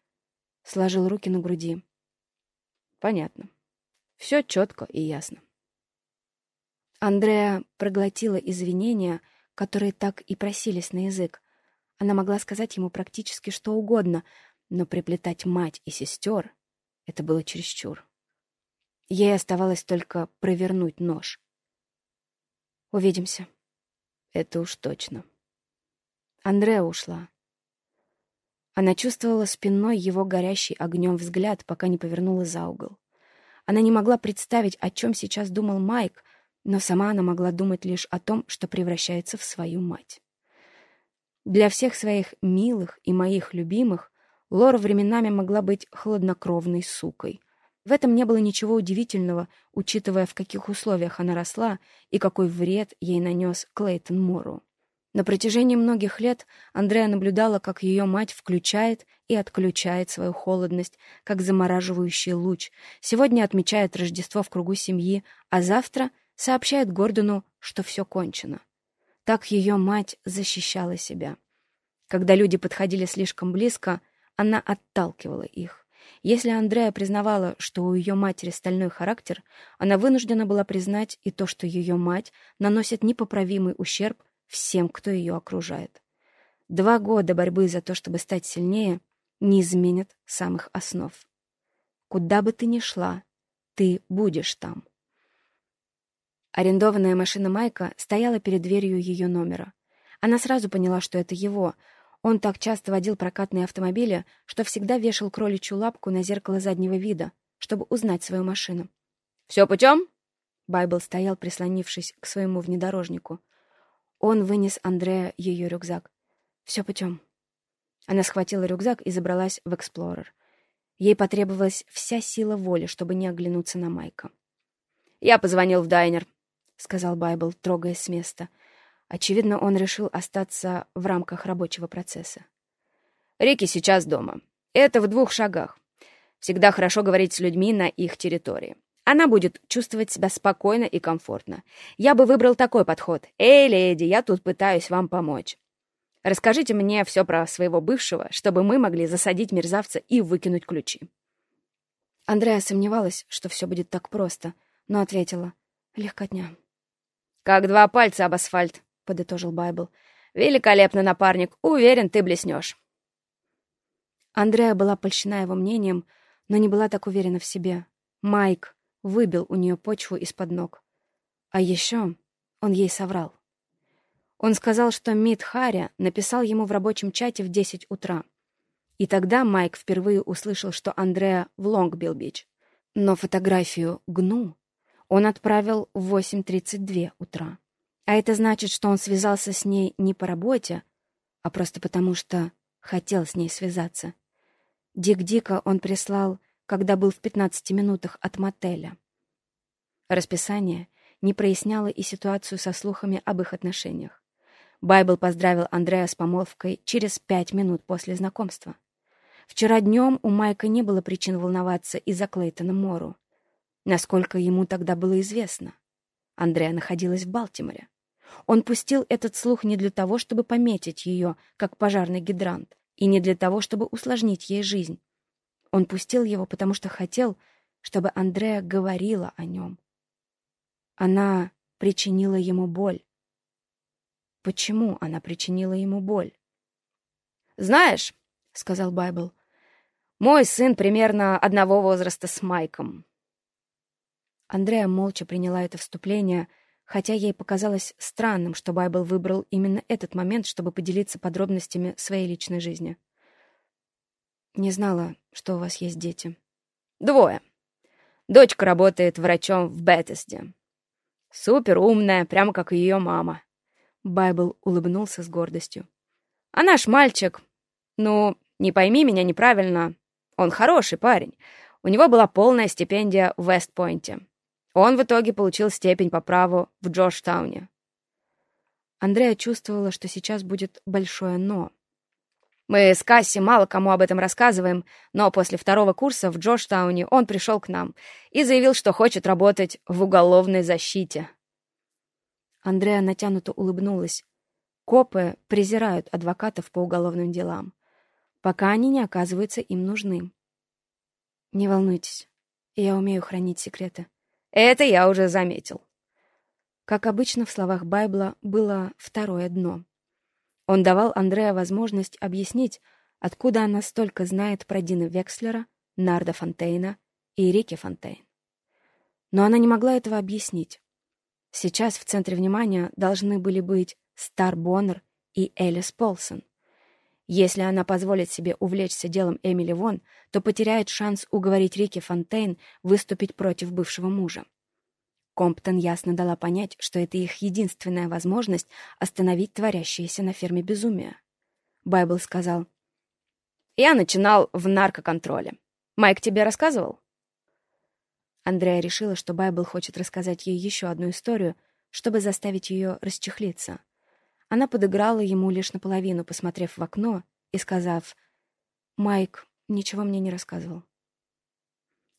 сложил руки на груди.
Понятно. Все четко и ясно.
Андреа проглотила извинения, которые так и просились на язык. Она могла сказать ему практически что угодно, но приплетать мать и сестер — это было чересчур. Ей оставалось только провернуть нож. «Увидимся».
«Это уж точно».
Андреа ушла. Она чувствовала спиной его горящий огнем взгляд, пока не повернула за угол. Она не могла представить, о чем сейчас думал Майк, но сама она могла думать лишь о том, что превращается в свою мать. Для всех своих милых и моих любимых Лора временами могла быть хладнокровной сукой. В этом не было ничего удивительного, учитывая, в каких условиях она росла и какой вред ей нанес Клейтон Мору. На протяжении многих лет Андрея наблюдала, как ее мать включает и отключает свою холодность, как замораживающий луч. Сегодня отмечает Рождество в кругу семьи, а завтра сообщает Гордону, что все кончено. Так ее мать защищала себя. Когда люди подходили слишком близко, она отталкивала их. Если Андрея признавала, что у ее матери стальной характер, она вынуждена была признать и то, что ее мать наносит непоправимый ущерб всем, кто ее окружает. Два года борьбы за то, чтобы стать сильнее, не изменят самых основ. Куда бы ты ни шла, ты будешь там. Арендованная машина Майка стояла перед дверью ее номера. Она сразу поняла, что это его. Он так часто водил прокатные автомобили, что всегда вешал кроличью лапку на зеркало заднего вида, чтобы узнать свою машину.
«Все путем?»
Байбл стоял, прислонившись к своему внедорожнику. Он вынес Андрея ее рюкзак. «Все путем». Она схватила рюкзак и забралась в «Эксплорер». Ей потребовалась вся сила воли, чтобы не оглянуться на Майка.
«Я позвонил в дайнер», —
сказал Байбл, трогаясь с места. Очевидно, он решил остаться в рамках рабочего процесса.
«Рики сейчас дома. Это в двух шагах. Всегда хорошо говорить с людьми на их территории. Она будет чувствовать себя спокойно и комфортно. Я бы выбрал такой подход. «Эй, леди, я тут пытаюсь вам помочь. Расскажите мне все про своего бывшего, чтобы мы могли засадить мерзавца и выкинуть ключи».
Андрея сомневалась, что все будет так просто, но ответила «Легкотня».
«Как два пальца об асфальт», — подытожил Байбл. «Великолепно, напарник. Уверен, ты блеснешь».
Андрея была польщена его мнением, но не была так уверена в себе. Майк выбил у нее почву из-под ног. А еще он ей соврал. Он сказал, что Мит Харя написал ему в рабочем чате в 10 утра. И тогда Майк впервые услышал, что Андреа в Лонг-Билл-Бич. Но фотографию «Гну» он отправил в 8.32 утра. А это значит, что он связался с ней не по работе, а просто потому, что хотел с ней связаться. Дик-Дика он прислал когда был в 15 минутах от мотеля. Расписание не проясняло и ситуацию со слухами об их отношениях. Байбл поздравил Андрея с помолвкой через пять минут после знакомства. Вчера днем у Майка не было причин волноваться из-за Клейтона Мору. Насколько ему тогда было известно. Андрея находилась в Балтиморе. Он пустил этот слух не для того, чтобы пометить ее, как пожарный гидрант, и не для того, чтобы усложнить ей жизнь, он пустил его, потому что хотел, чтобы Андреа говорила о нем. Она причинила ему боль. Почему она причинила ему боль?
«Знаешь», — сказал Байбл, — «мой сын примерно одного возраста с Майком».
Андреа молча приняла это вступление, хотя ей показалось странным, что Байбл выбрал именно этот момент, чтобы поделиться подробностями своей личной жизни. Не знала, что у вас есть дети.
Двое. Дочка работает врачом в Беттесде. Супер умная, прямо как ее мама.
Байбл улыбнулся с гордостью.
А наш мальчик, ну, не пойми меня неправильно, он хороший парень. У него была полная стипендия в Вестпойнте. Он в итоге получил степень по праву в Джорджтауне.
Андрея чувствовала, что сейчас будет большое «но».
Мы с Касси мало кому об этом рассказываем, но после второго курса в Джорджтауне он пришел к нам и заявил, что хочет работать в уголовной защите.
Андреа натянуто улыбнулась. Копы презирают адвокатов по уголовным делам, пока они не оказываются им нужны. Не волнуйтесь, я умею хранить секреты.
Это я уже заметил.
Как обычно, в словах Байбла было второе дно. Он давал Андреа возможность объяснить, откуда она столько знает про Дина Векслера, Нарда Фонтейна и Рики Фонтейн. Но она не могла этого объяснить. Сейчас в центре внимания должны были быть Стар Боннер и Элис Полсон. Если она позволит себе увлечься делом Эмили Вон, то потеряет шанс уговорить Рики Фонтейн выступить против бывшего мужа. Комптон ясно дала понять, что это их единственная возможность остановить творящееся на ферме безумие. Байбл сказал, «Я начинал в наркоконтроле. Майк тебе рассказывал?» Андрея решила, что Байбл хочет рассказать ей еще одну историю, чтобы заставить ее расчехлиться. Она подыграла ему лишь наполовину, посмотрев в окно и сказав, «Майк ничего мне не рассказывал».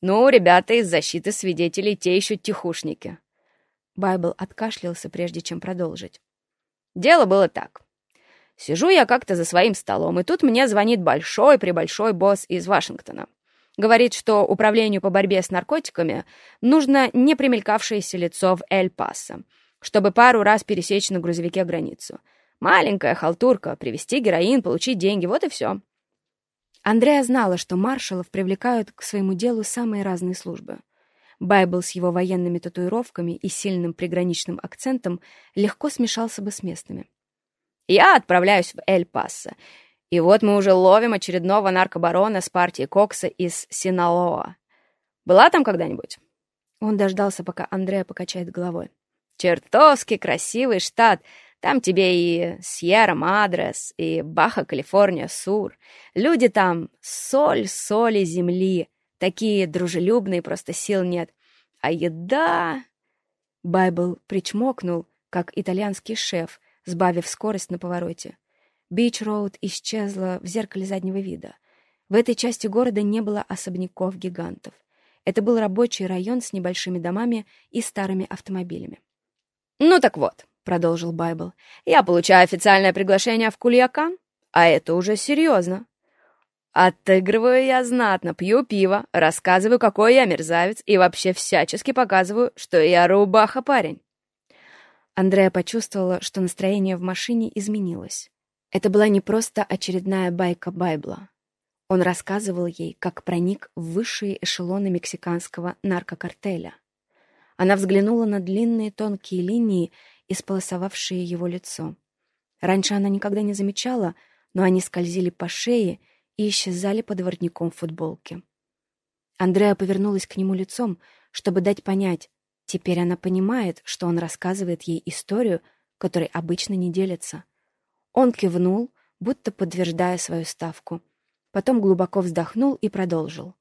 «Ну, ребята из защиты свидетелей те еще тихушники».
Байбл откашлялся, прежде чем продолжить.
«Дело было так. Сижу я как-то за своим столом, и тут мне звонит большой-пребольшой босс из Вашингтона. Говорит, что управлению по борьбе с наркотиками нужно непримелькавшееся лицо в Эль-Пасо. чтобы пару раз пересечь на грузовике границу. Маленькая халтурка, привезти героин, получить деньги, вот и все.
Андрея знала, что маршалов привлекают к своему делу самые разные службы. Байбл с его военными татуировками и сильным приграничным акцентом легко смешался бы с местными.
«Я отправляюсь в Эль-Пасо, и вот мы уже ловим очередного наркобарона с партии Кокса из Синалоа. Была там когда-нибудь?»
Он дождался, пока Андрея покачает головой.
«Чертовски красивый штат. Там тебе и Сьерра Мадрес, и Баха Калифорния Сур. Люди там соль соли земли. Такие дружелюбные, просто сил нет. А еда...»
Байбл причмокнул, как итальянский шеф, сбавив скорость на повороте. Бич-роуд исчезла в зеркале заднего вида. В этой части города не было особняков-гигантов. Это был рабочий район с небольшими домами и старыми автомобилями.
«Ну так вот», — продолжил Байбл, — «я получаю официальное приглашение в Кульякан, а это уже серьезно. Отыгрываю я знатно, пью пиво, рассказываю, какой я мерзавец, и вообще всячески показываю, что я рубаха-парень».
Андрея почувствовала, что настроение в машине изменилось. Это была не просто очередная байка Байбла. Он рассказывал ей, как проник в высшие эшелоны мексиканского наркокартеля. Она взглянула на длинные тонкие линии, исполосовавшие его лицо. Раньше она никогда не замечала, но они скользили по шее и исчезали под воротником футболки. Андреа повернулась к нему лицом, чтобы дать понять, теперь она понимает, что он рассказывает ей историю, которой обычно не делится. Он кивнул, будто подтверждая свою ставку — Потом глубоко вздохнул и продолжил.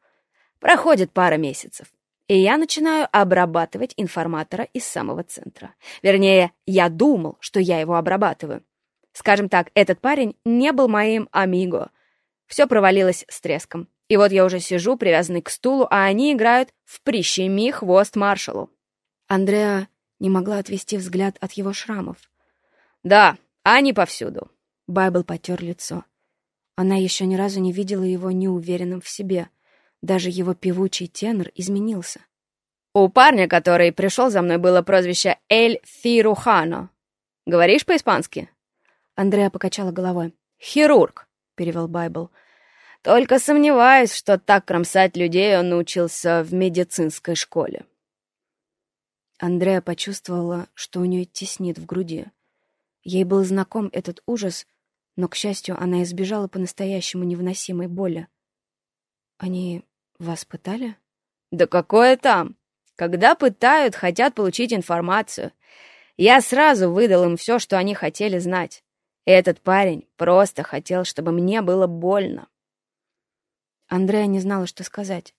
Проходит пара месяцев, и я начинаю обрабатывать информатора из самого центра. Вернее, я думал, что я его обрабатываю. Скажем так, этот парень не был моим амиго. Все провалилось с треском. И вот я уже сижу, привязанный к стулу, а они играют в «Прищеми хвост маршалу». Андреа не могла отвести взгляд от его шрамов.
«Да, они повсюду».
Байбл потер лицо. Она еще ни разу не видела его неуверенным в себе. Даже его певучий тенор изменился.
«У парня, который пришел за мной, было прозвище Эль Фирухано. Говоришь по-испански?»
Андреа покачала головой.
«Хирург», — перевел Байбл. «Только сомневаюсь, что так кромсать людей он научился в медицинской школе».
Андреа почувствовала, что у нее теснит в груди. Ей был знаком этот ужас — но, к счастью, она избежала по-настоящему невыносимой боли. «Они вас пытали?»
«Да какое там! Когда пытают, хотят получить информацию. Я сразу выдал им все, что они хотели знать. Этот парень просто хотел, чтобы мне было больно».
Андрея не знала, что сказать.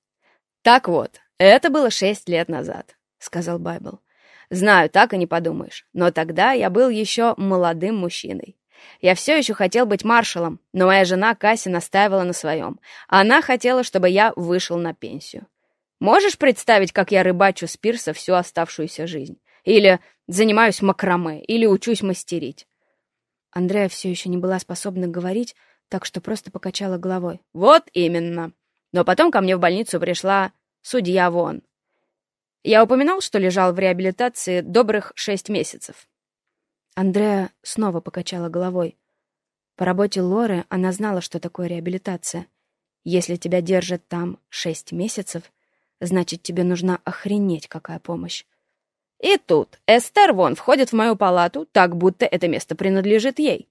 «Так вот, это было шесть лет назад», — сказал Байбл. «Знаю, так и не подумаешь, но тогда я был еще молодым мужчиной. Я все еще хотел быть маршалом, но моя жена Касси настаивала на своем. Она хотела, чтобы я вышел на пенсию. Можешь представить, как я рыбачу с пирса всю оставшуюся жизнь? Или занимаюсь макраме, или учусь мастерить?
Андрея все еще не была способна говорить, так что просто покачала головой.
Вот именно. Но потом ко мне в больницу пришла судья Вон. Я упоминал, что лежал в реабилитации добрых шесть месяцев.
Андреа снова покачала головой. По работе Лоры она знала, что такое реабилитация. Если тебя держат там шесть месяцев, значит, тебе нужна охренеть какая помощь.
И тут Эстер Вон входит в мою палату, так будто это место принадлежит ей.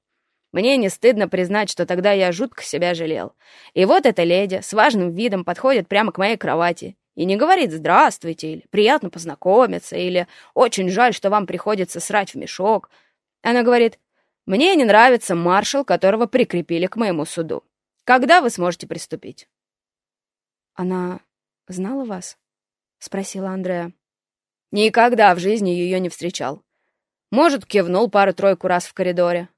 Мне не стыдно признать, что тогда я жутко себя жалел. И вот эта леди с важным видом подходит прямо к моей кровати и не говорит «здравствуйте» или «приятно познакомиться» или «очень жаль, что вам приходится срать в мешок», она говорит, «Мне не нравится маршал, которого прикрепили к моему суду. Когда вы сможете приступить?»
«Она знала вас?» — спросила Андреа.
«Никогда в жизни ее не встречал. Может, кивнул пару-тройку раз в коридоре».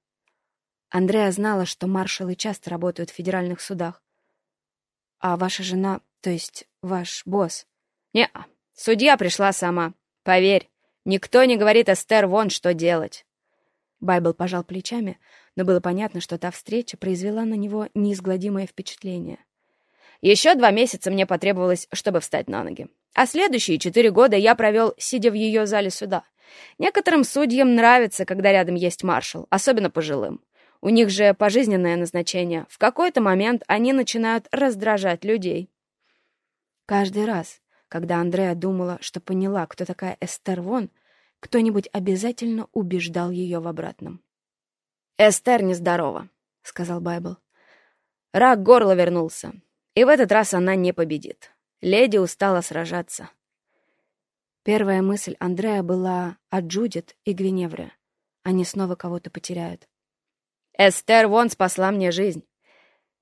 Андреа знала, что маршалы часто работают в федеральных судах. «А ваша жена, то есть ваш босс?»
не -а. судья пришла сама. Поверь, никто не говорит Эстер вон, что делать».
Байбл пожал плечами, но было понятно, что та встреча произвела на него неизгладимое впечатление.
Еще два месяца мне потребовалось, чтобы встать на ноги. А следующие четыре года я провел, сидя в ее зале суда. Некоторым судьям нравится, когда рядом есть маршал, особенно пожилым. У них же пожизненное назначение. В какой-то момент они начинают раздражать людей.
Каждый раз, когда Андреа думала, что поняла, кто такая Эстер Вон, кто-нибудь обязательно убеждал ее в обратном.
«Эстер нездорова», — сказал Байбл. «Рак горла вернулся, и в этот раз она не победит. Леди устала сражаться».
Первая мысль Андрея была о Джудит и Гвиневре. Они снова кого-то потеряют.
«Эстер Вон спасла мне жизнь.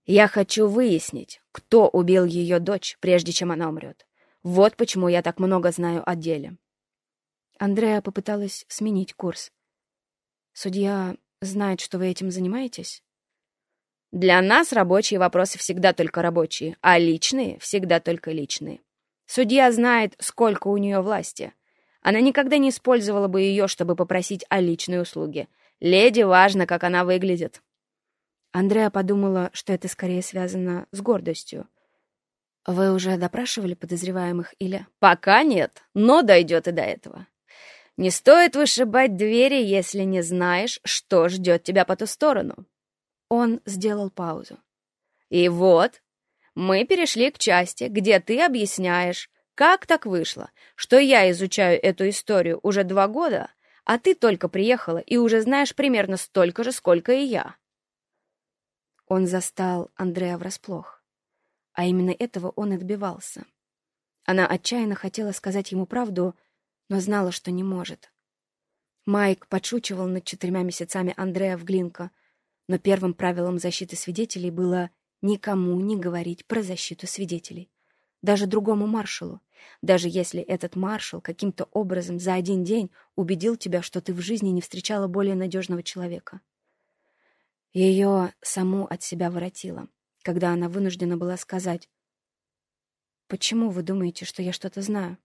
Я хочу выяснить, кто убил ее дочь, прежде чем она умрет. Вот почему я так много знаю о деле».
Андрея попыталась сменить курс. «Судья знает, что вы этим занимаетесь?»
«Для нас рабочие вопросы всегда только рабочие, а личные — всегда только личные. Судья знает, сколько у нее власти. Она никогда не использовала бы ее, чтобы попросить о личной услуге. Леди важно, как она выглядит.
Андреа подумала, что это скорее связано с гордостью. «Вы уже допрашивали подозреваемых или...»
«Пока нет, но дойдет и до этого. Не стоит вышибать двери, если не знаешь, что ждет тебя по ту сторону».
Он сделал паузу.
«И вот, мы перешли к части, где ты объясняешь, как так вышло, что я изучаю эту историю уже два года, а ты только приехала и уже знаешь примерно столько же, сколько и я.
Он застал Андрея врасплох. А именно этого он и добивался. Она отчаянно хотела сказать ему правду, но знала, что не может. Майк подшучивал над четырьмя месяцами Андрея в Глинко, но первым правилом защиты свидетелей было никому не говорить про защиту свидетелей. Даже другому маршалу. Даже если этот маршал каким-то образом за один день убедил тебя, что ты в жизни не встречала более надежного человека. Ее саму от себя воротило, когда она вынуждена была сказать, «Почему вы думаете, что я что-то знаю?»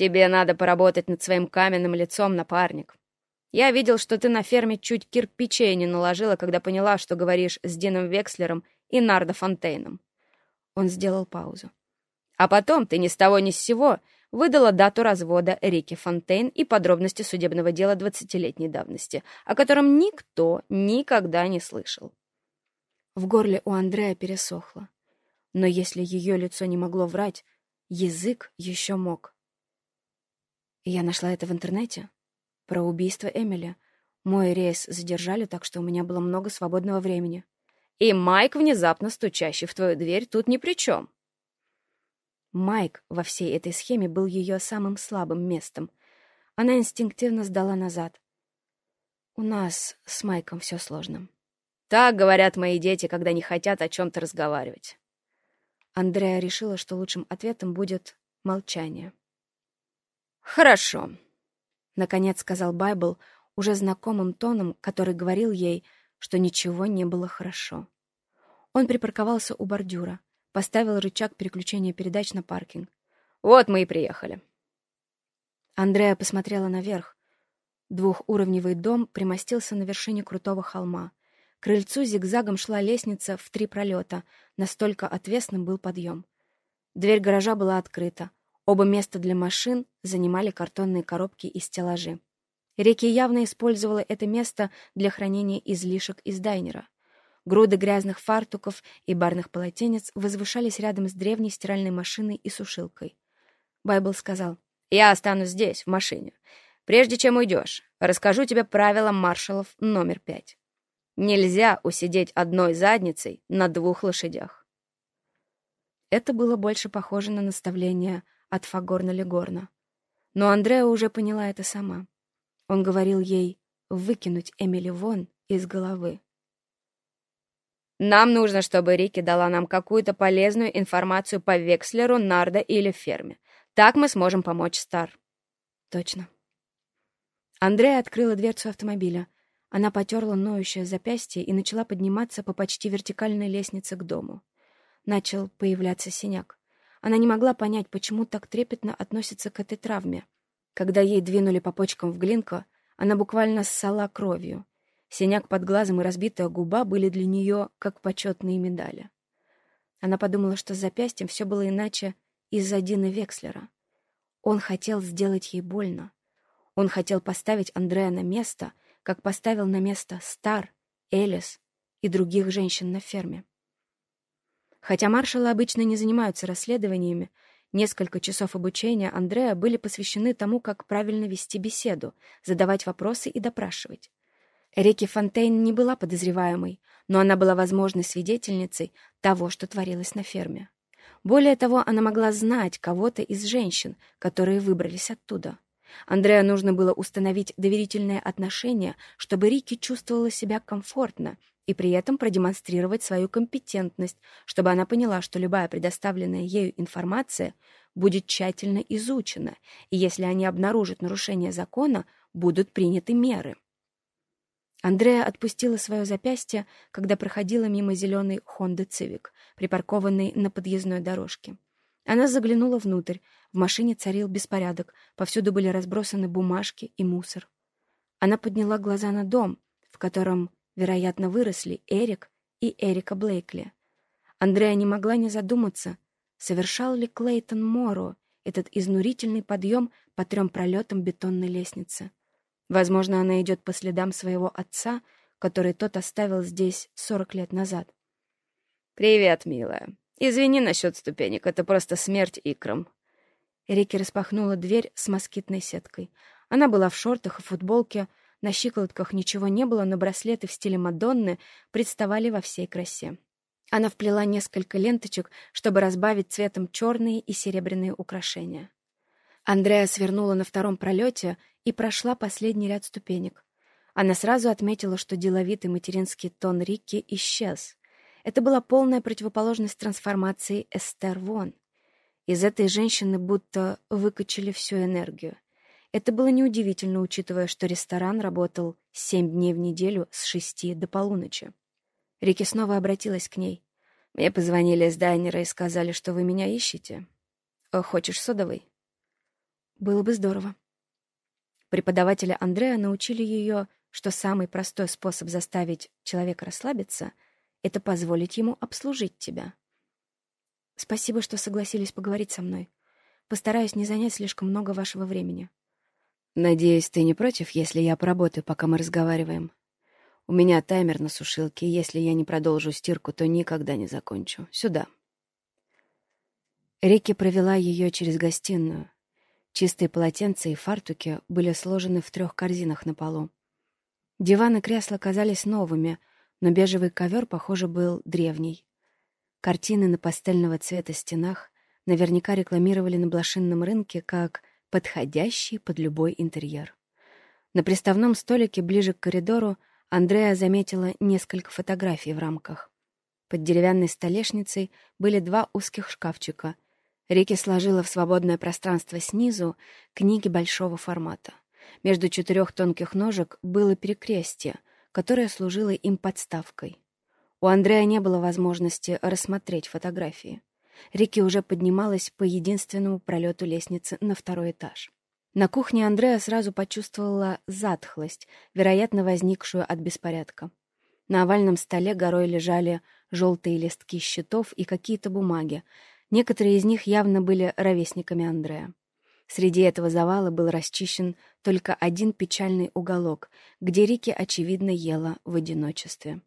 «Тебе надо поработать над своим каменным лицом, напарник. Я видел, что ты на ферме чуть кирпичей не наложила, когда поняла, что говоришь с Дином Векслером и Нардо Фонтейном.
Он сделал паузу.
А потом ты ни с того ни с сего выдала дату развода Рики Фонтейн и подробности судебного дела двадцатилетней давности, о котором никто никогда не слышал.
В горле у Андрея пересохло. Но если ее лицо не могло врать, язык еще мог. Я нашла это в интернете про убийство Эмили. Мой рейс задержали, так что у меня было много свободного времени.
И Майк, внезапно стучащий в твою дверь, тут ни при чем.
Майк во всей этой схеме был ее самым слабым местом. Она инстинктивно сдала назад. У нас с Майком все сложно.
Так говорят мои дети, когда не хотят о чем-то разговаривать.
Андрея решила, что лучшим ответом будет молчание.
«Хорошо»,
Наконец сказал Байбл уже знакомым тоном, который говорил ей, что ничего не было хорошо. Он припарковался у бордюра, поставил рычаг переключения передач на паркинг.
«Вот мы и приехали».
Андрея посмотрела наверх. Двухуровневый дом примостился на вершине крутого холма. К крыльцу зигзагом шла лестница в три пролета, настолько отвесным был подъем. Дверь гаража была открыта. Оба места для машин занимали картонные коробки и стеллажи. Реки явно использовала это место для хранения излишек из дайнера. Груды грязных фартуков и барных полотенец возвышались рядом с древней стиральной машиной и сушилкой. Байбл сказал,
«Я останусь здесь, в машине. Прежде чем уйдешь, расскажу тебе правила маршалов номер пять. Нельзя усидеть одной задницей на двух лошадях».
Это было больше похоже на наставление от Фагорна Легорна. Но Андреа уже поняла это сама. Он говорил ей выкинуть Эмили вон из головы.
«Нам нужно, чтобы Рики дала нам какую-то полезную информацию по Векслеру, Нарда или ферме. Так мы сможем помочь Стар».
«Точно». Андрея открыла дверцу автомобиля. Она потерла ноющее запястье и начала подниматься по почти вертикальной лестнице к дому. Начал появляться синяк. Она не могла понять, почему так трепетно относится к этой травме. Когда ей двинули по почкам в глинку, она буквально ссала кровью. Синяк под глазом и разбитая губа были для нее как почетные медали. Она подумала, что с запястьем все было иначе из-за Дина Векслера. Он хотел сделать ей больно. Он хотел поставить Андрея на место, как поставил на место Стар, Элис и других женщин на ферме. Хотя маршалы обычно не занимаются расследованиями, несколько часов обучения Андрея были посвящены тому, как правильно вести беседу, задавать вопросы и допрашивать. Рики Фонтейн не была подозреваемой, но она была возможной свидетельницей того, что творилось на ферме. Более того, она могла знать кого-то из женщин, которые выбрались оттуда. Андреа нужно было установить доверительные отношения, чтобы Рики чувствовала себя комфортно и при этом продемонстрировать свою компетентность, чтобы она поняла, что любая предоставленная ею информация будет тщательно изучена, и если они обнаружат нарушение закона, будут приняты меры. Андреа отпустила свое запястье, когда проходила мимо зеленой Honda Civic, припаркованной на подъездной дорожке. Она заглянула внутрь. В машине царил беспорядок, повсюду были разбросаны бумажки и мусор. Она подняла глаза на дом, в котором, вероятно, выросли Эрик и Эрика Блейкли. Андреа не могла не задуматься, совершал ли Клейтон Моро этот изнурительный подъем по трем пролетам бетонной лестницы. Возможно, она идет по следам своего отца, который тот оставил здесь сорок лет назад.
«Привет, милая. Извини насчет ступенек, это просто смерть икрам».
Рики распахнула дверь с москитной сеткой. Она была в шортах и футболке, на щиколотках ничего не было, но браслеты в стиле Мадонны представали во всей красе. Она вплела несколько ленточек, чтобы разбавить цветом черные и серебряные украшения. Андреа свернула на втором пролете и прошла последний ряд ступенек. Она сразу отметила, что деловитый материнский тон Рикки исчез. Это была полная противоположность трансформации Эстер Вон. Из этой женщины будто выкачали всю энергию. Это было неудивительно, учитывая, что ресторан работал семь дней в неделю с шести до полуночи. Рики снова обратилась к ней. «Мне позвонили из дайнера и сказали, что вы меня ищете. Хочешь содовый?» «Было бы здорово», Преподаватели Андреа научили ее, что самый простой способ заставить человека расслабиться — это позволить ему обслужить тебя. Спасибо, что согласились поговорить со мной. Постараюсь не занять слишком много вашего времени.
Надеюсь, ты не против, если я поработаю, пока мы разговариваем? У меня таймер на сушилке, и если я не продолжу стирку, то никогда не закончу. Сюда.
Рики провела ее через гостиную. Чистые полотенца и фартуки были сложены в трех корзинах на полу. Диван и кресла казались новыми, но бежевый ковер, похоже, был древний. Картины на пастельного цвета стенах наверняка рекламировали на блошинном рынке как подходящий под любой интерьер. На приставном столике ближе к коридору Андреа заметила несколько фотографий в рамках. Под деревянной столешницей были два узких шкафчика — Рики сложила в свободное пространство снизу книги большого формата. Между четырех тонких ножек было перекрестие, которое служило им подставкой. У Андрея не было возможности рассмотреть фотографии. Рики уже поднималась по единственному пролету лестницы на второй этаж. На кухне Андрея сразу почувствовала затхлость, вероятно, возникшую от беспорядка. На овальном столе горой лежали желтые листки счетов и какие-то бумаги, Некоторые из них явно были ровесниками Андрея. Среди этого завала был расчищен только один печальный уголок, где Рики, очевидно, ела в одиночестве.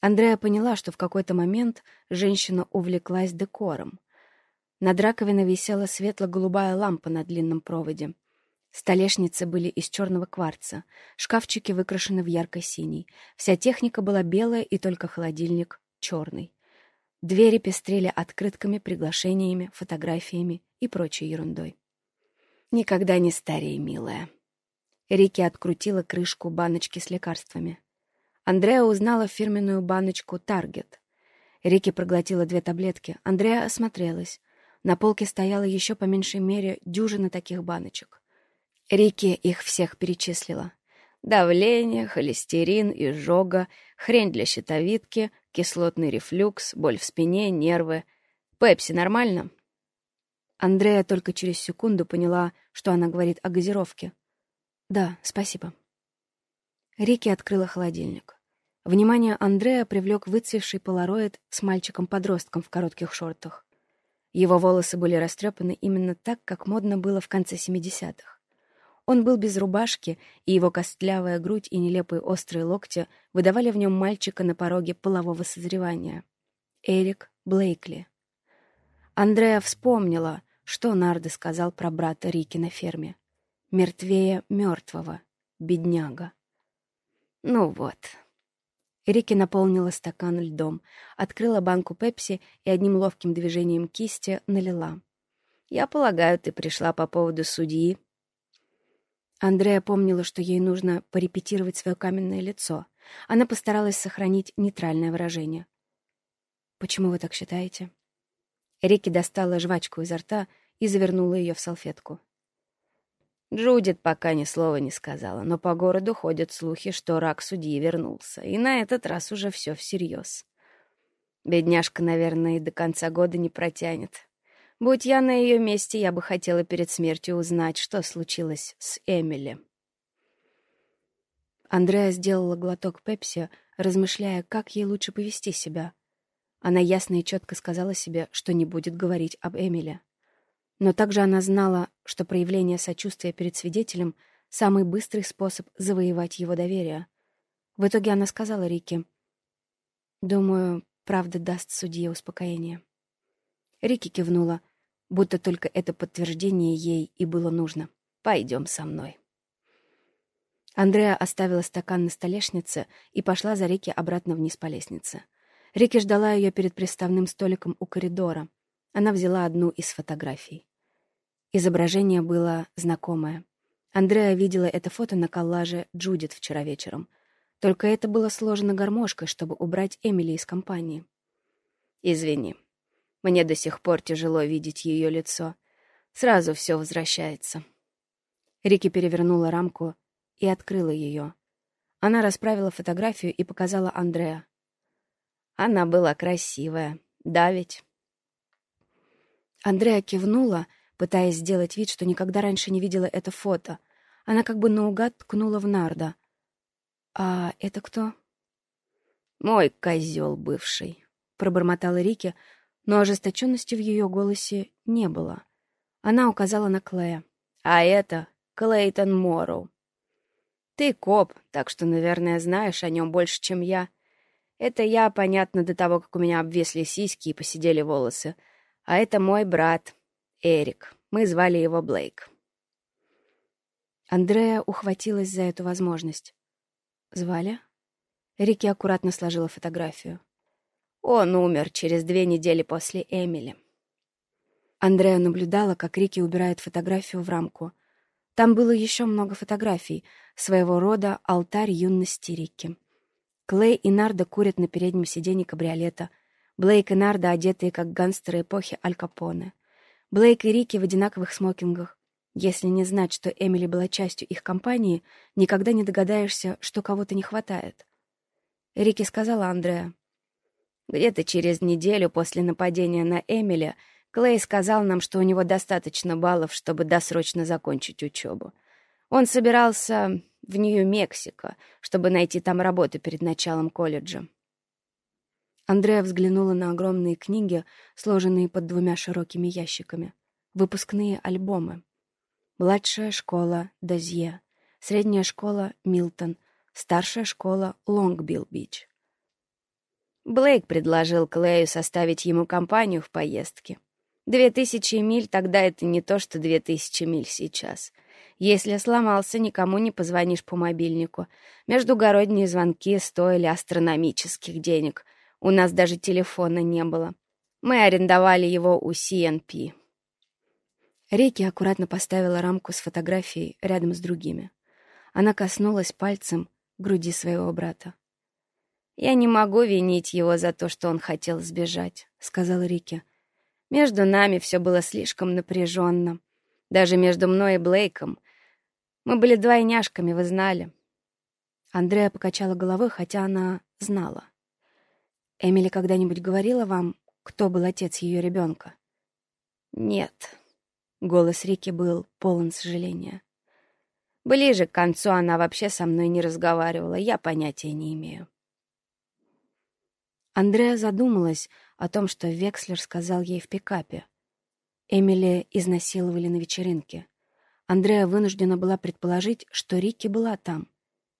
Андрея поняла, что в какой-то момент женщина увлеклась декором. Над раковиной висела светло-голубая лампа на длинном проводе. Столешницы были из черного кварца, шкафчики выкрашены в ярко-синий. Вся техника была белая, и только холодильник — черный. Двери пестрели открытками, приглашениями, фотографиями и прочей ерундой. «Никогда не старей, милая». Рики открутила крышку баночки с лекарствами. Андреа узнала фирменную баночку «Таргет». Рики проглотила две таблетки. Андреа осмотрелась. На полке стояла еще по меньшей мере дюжина таких баночек. Рики их всех перечислила. Давление, холестерин, изжога, хрень для щитовидки, кислотный рефлюкс, боль в спине, нервы. Пепси нормально? Андрея только через секунду поняла, что она говорит о газировке. «Да, спасибо». Рики открыла холодильник. Внимание Андрея привлек выцвевший полароид с мальчиком-подростком в коротких шортах. Его волосы были растрепаны именно так, как модно было в конце 70-х. Он был без рубашки, и его костлявая грудь и нелепые острые локти выдавали в нем мальчика на пороге полового созревания. Эрик Блейкли. Андреа вспомнила, что Нарды сказал про брата Рики на ферме. Мертвее мертвого, бедняга. Ну вот. Рики наполнила стакан льдом, открыла банку пепси и одним ловким движением кисти налила. «Я полагаю, ты пришла по поводу судьи?» Андрея помнила, что ей нужно порепетировать свое каменное лицо. Она постаралась сохранить нейтральное выражение. «Почему вы так считаете?» Рики достала жвачку изо рта и завернула ее в салфетку. Джудит пока ни слова не сказала, но по городу ходят слухи, что рак судьи вернулся, и на этот раз уже все всерьез. Бедняжка, наверное, и до конца года не протянет. Будь я на ее месте, я бы хотела перед смертью узнать, что случилось с Эмили. Андреа сделала глоток пепси, размышляя, как ей лучше повести себя. Она ясно и четко сказала себе, что не будет говорить об Эмиле. Но также она знала, что проявление сочувствия перед свидетелем — самый быстрый способ завоевать его доверие. В итоге она сказала Рике, «Думаю, правда даст судье успокоение». Рики кивнула, будто только это подтверждение ей и было нужно. «Пойдем со мной». Андреа оставила стакан на столешнице и пошла за Рики обратно вниз по лестнице. Рики ждала ее перед приставным столиком у коридора. Она взяла одну из фотографий. Изображение было знакомое. Андреа видела это фото на коллаже Джудит вчера вечером. Только это было сложено гармошкой, чтобы убрать Эмили из компании. «Извини», мне до сих пор тяжело видеть ее лицо. Сразу все возвращается. Рики перевернула рамку и открыла ее. Она расправила фотографию и показала Андреа. Она была красивая, да ведь? Андреа кивнула, пытаясь сделать вид, что никогда раньше не видела это фото. Она как бы наугад ткнула в Нарда. «А это кто?» «Мой козел бывший», — пробормотала Рики, но ожесточенности в ее голосе не было. Она указала на Клея. «А это Клейтон Морроу. Ты коп, так что, наверное, знаешь о нем больше, чем я. Это я, понятно, до того, как у меня обвесли сиськи и посидели волосы. А это мой брат, Эрик. Мы звали его Блейк». Андрея ухватилась за эту возможность. «Звали?» Рики аккуратно сложила фотографию. Он умер через две недели после Эмили. Андреа наблюдала, как Рики убирает фотографию в рамку. Там было еще много фотографий, своего рода алтарь юности Рики. Клей и Нарда курят на переднем сиденье кабриолета. Блейк и Нарда одетые, как гангстеры эпохи Аль Капоне. Блейк и Рики в одинаковых смокингах. Если не знать, что Эмили была частью их компании, никогда не догадаешься, что кого-то не хватает. Рики сказала Андреа, где-то через неделю после нападения на Эмиля Клей сказал нам, что у него достаточно баллов, чтобы досрочно закончить учебу. Он собирался в Нью-Мексико, чтобы найти там работу перед началом колледжа. Андреа взглянула на огромные книги, сложенные под двумя широкими ящиками. Выпускные альбомы. Младшая школа — Дозье, средняя школа — Милтон, старшая школа — Лонг-Билл-Бич. Блейк предложил Клею составить ему компанию в поездке. Две тысячи миль тогда это не то, что две тысячи миль сейчас. Если сломался, никому не позвонишь по мобильнику. Междугородние звонки стоили астрономических денег. У нас даже телефона не было. Мы арендовали его у CNP. Рики аккуратно поставила рамку с фотографией рядом с другими. Она коснулась пальцем груди своего брата. «Я не могу винить его за то, что он хотел сбежать», — сказал Рики. «Между нами все было слишком напряженно. Даже между мной и Блейком. Мы были двойняшками, вы знали». Андрея покачала головой, хотя она знала. «Эмили когда-нибудь говорила вам, кто был отец ее ребенка?» «Нет». Голос Рики был полон сожаления. Ближе к концу она вообще со мной не разговаривала, я понятия не имею. Андреа задумалась о том, что Векслер сказал ей в пикапе. Эмили изнасиловали на вечеринке. Андреа вынуждена была предположить, что Рикки была там.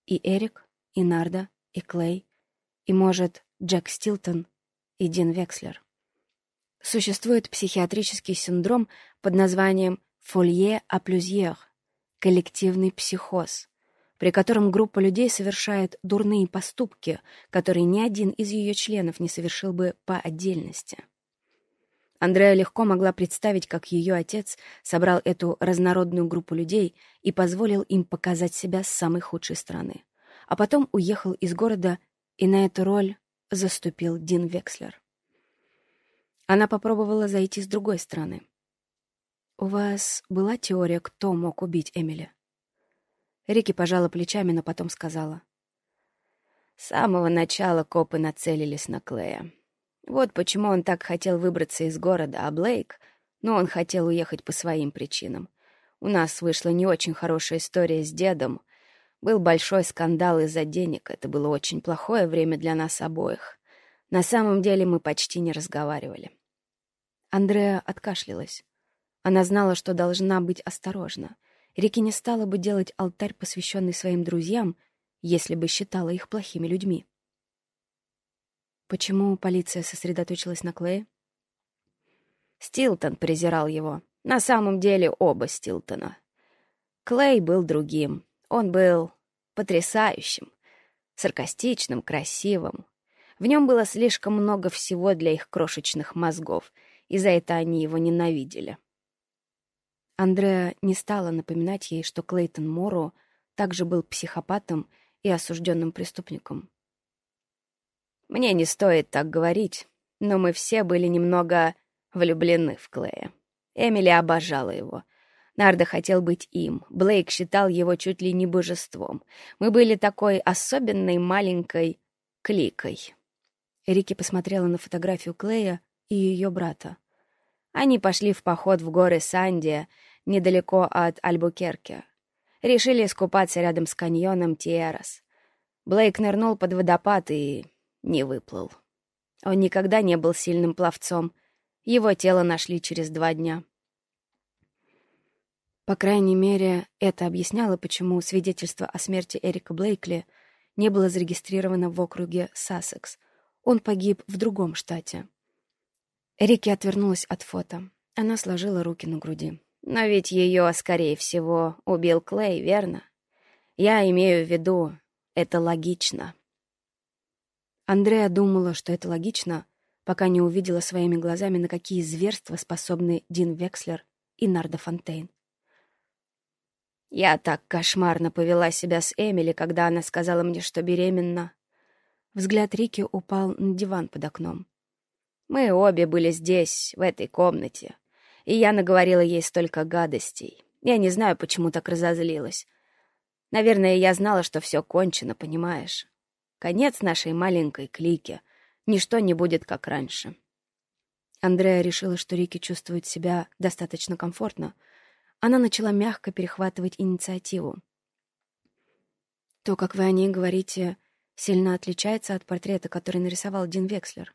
И Эрик, и Нарда, и Клей, и, может, Джек Стилтон и Дин Векслер. Существует психиатрический синдром под названием «фолье а плюзьер» — коллективный психоз, при котором группа людей совершает дурные поступки, которые ни один из ее членов не совершил бы по отдельности. Андреа легко могла представить, как ее отец собрал эту разнородную группу людей и позволил им показать себя с самой худшей стороны. А потом уехал из города, и на эту роль заступил Дин Векслер. Она попробовала зайти с другой стороны. «У вас была теория, кто мог убить Эмили?» Рики пожала плечами, но потом сказала. С самого начала копы нацелились на Клея. Вот почему он так хотел выбраться из города, а Блейк, ну, он хотел уехать по своим причинам. У нас вышла не очень хорошая история с дедом. Был большой скандал из-за денег. Это было очень плохое время для нас обоих. На самом деле мы почти не разговаривали. Андреа откашлялась. Она знала, что должна быть осторожна. Рики не стала бы делать алтарь, посвященный своим друзьям, если бы считала их плохими людьми. Почему полиция сосредоточилась на Клее? Стилтон презирал его. На самом деле оба Стилтона. Клей был другим. Он был потрясающим, саркастичным, красивым. В нем было слишком много всего для их крошечных мозгов, и за это они его ненавидели. Андреа не стала напоминать ей, что Клейтон Моро также был психопатом и осужденным преступником. Мне не стоит так говорить, но мы все были немного влюблены в Клея. Эмили обожала его. Нарда хотел быть им. Блейк считал его чуть ли не божеством. Мы были такой особенной маленькой кликой. Рики посмотрела на фотографию Клея и ее брата. Они пошли в поход в горы Сандия, недалеко от Альбукерке. Решили искупаться рядом с каньоном Тиерас. Блейк нырнул под водопад и не выплыл. Он никогда не был сильным пловцом. Его тело нашли через два дня. По крайней мере, это объясняло, почему свидетельство о смерти Эрика Блейкли не было зарегистрировано в округе Сассекс. Он погиб в другом штате. Рики отвернулась от фото. Она сложила руки на груди. «Но ведь ее, скорее всего, убил Клей, верно? Я имею в виду, это логично». Андреа думала, что это логично, пока не увидела своими глазами, на какие зверства способны Дин Векслер и Нарда Фонтейн. Я так кошмарно повела себя с Эмили, когда она сказала мне, что беременна. Взгляд Рики упал на диван под окном. Мы обе были здесь, в этой комнате, и я наговорила ей столько гадостей. Я не знаю, почему так разозлилась. Наверное, я знала, что все кончено, понимаешь? Конец нашей маленькой клики. Ничто не будет как раньше. Андреа решила, что Рики чувствует себя достаточно комфортно. Она начала мягко перехватывать инициативу. То, как вы о ней говорите, сильно отличается от портрета, который нарисовал Дин Векслер.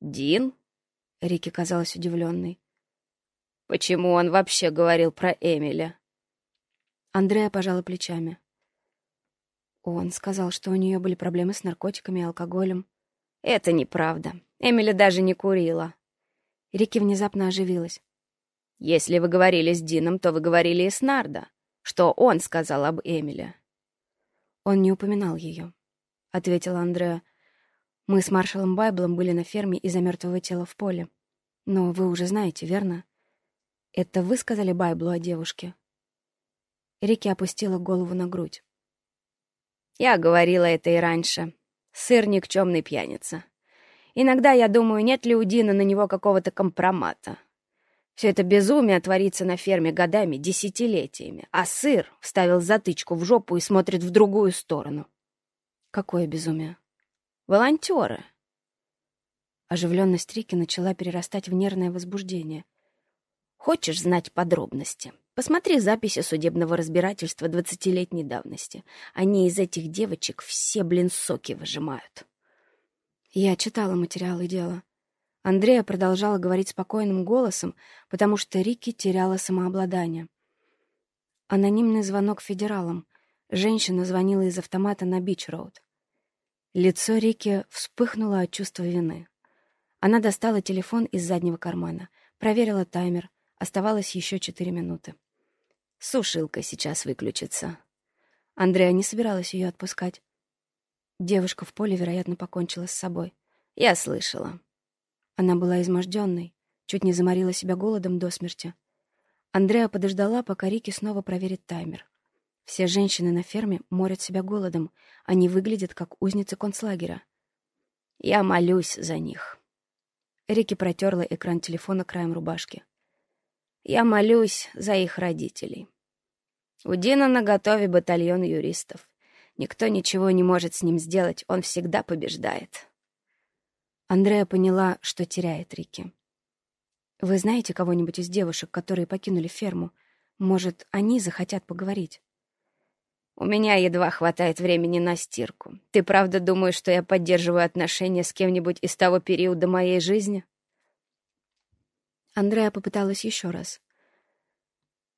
«Дин?» — Рики казалась удивленной. «Почему он вообще говорил про Эмиля?» Андреа пожала плечами. Он сказал, что у нее были проблемы с наркотиками и алкоголем. Это неправда. Эмили даже не курила. Рики внезапно оживилась. Если вы говорили с Дином, то вы говорили и с Нардо. Что он сказал об Эмиле? Он не упоминал ее, — ответила Андреа. Мы с маршалом Байблом были на ферме из-за мертвого тела в поле. Но вы уже знаете, верно? Это вы сказали Байблу о девушке? Рики опустила голову на грудь. Я говорила это и раньше. Сыр никчемный пьяница. Иногда я думаю, нет ли у Дина на него какого-то компромата. Все это безумие творится на ферме годами, десятилетиями, а сыр вставил затычку в жопу и смотрит в другую сторону. Какое безумие? Волонтеры. Оживленность Рики начала перерастать в нервное возбуждение. Хочешь знать подробности? Посмотри записи судебного разбирательства двадцатилетней давности. Они из этих девочек все, блин, соки выжимают. Я читала материалы дела. Андрея продолжала говорить спокойным голосом, потому что Рики теряла самообладание. Анонимный звонок федералам. Женщина звонила из автомата на Бич-роуд. Лицо Рики вспыхнуло от чувства вины. Она достала телефон из заднего кармана, проверила таймер. Оставалось еще четыре минуты. Сушилка сейчас выключится. Андреа не собиралась ее отпускать. Девушка в поле, вероятно, покончила с собой. Я слышала. Она была изможденной, чуть не заморила себя голодом до смерти. Андреа подождала, пока Рики снова проверит таймер. Все женщины на ферме морят себя голодом. Они выглядят как узницы концлагеря. Я молюсь за них. Рики протерла экран телефона краем рубашки. Я молюсь за их родителей. У Дина наготове батальон юристов. Никто ничего не может с ним сделать, он всегда побеждает. Андреа поняла, что теряет Рики. Вы знаете кого-нибудь из девушек, которые покинули ферму? Может, они захотят поговорить? У меня едва хватает времени на стирку. Ты правда думаешь, что я поддерживаю отношения с кем-нибудь из того периода моей жизни? Андреа попыталась еще раз.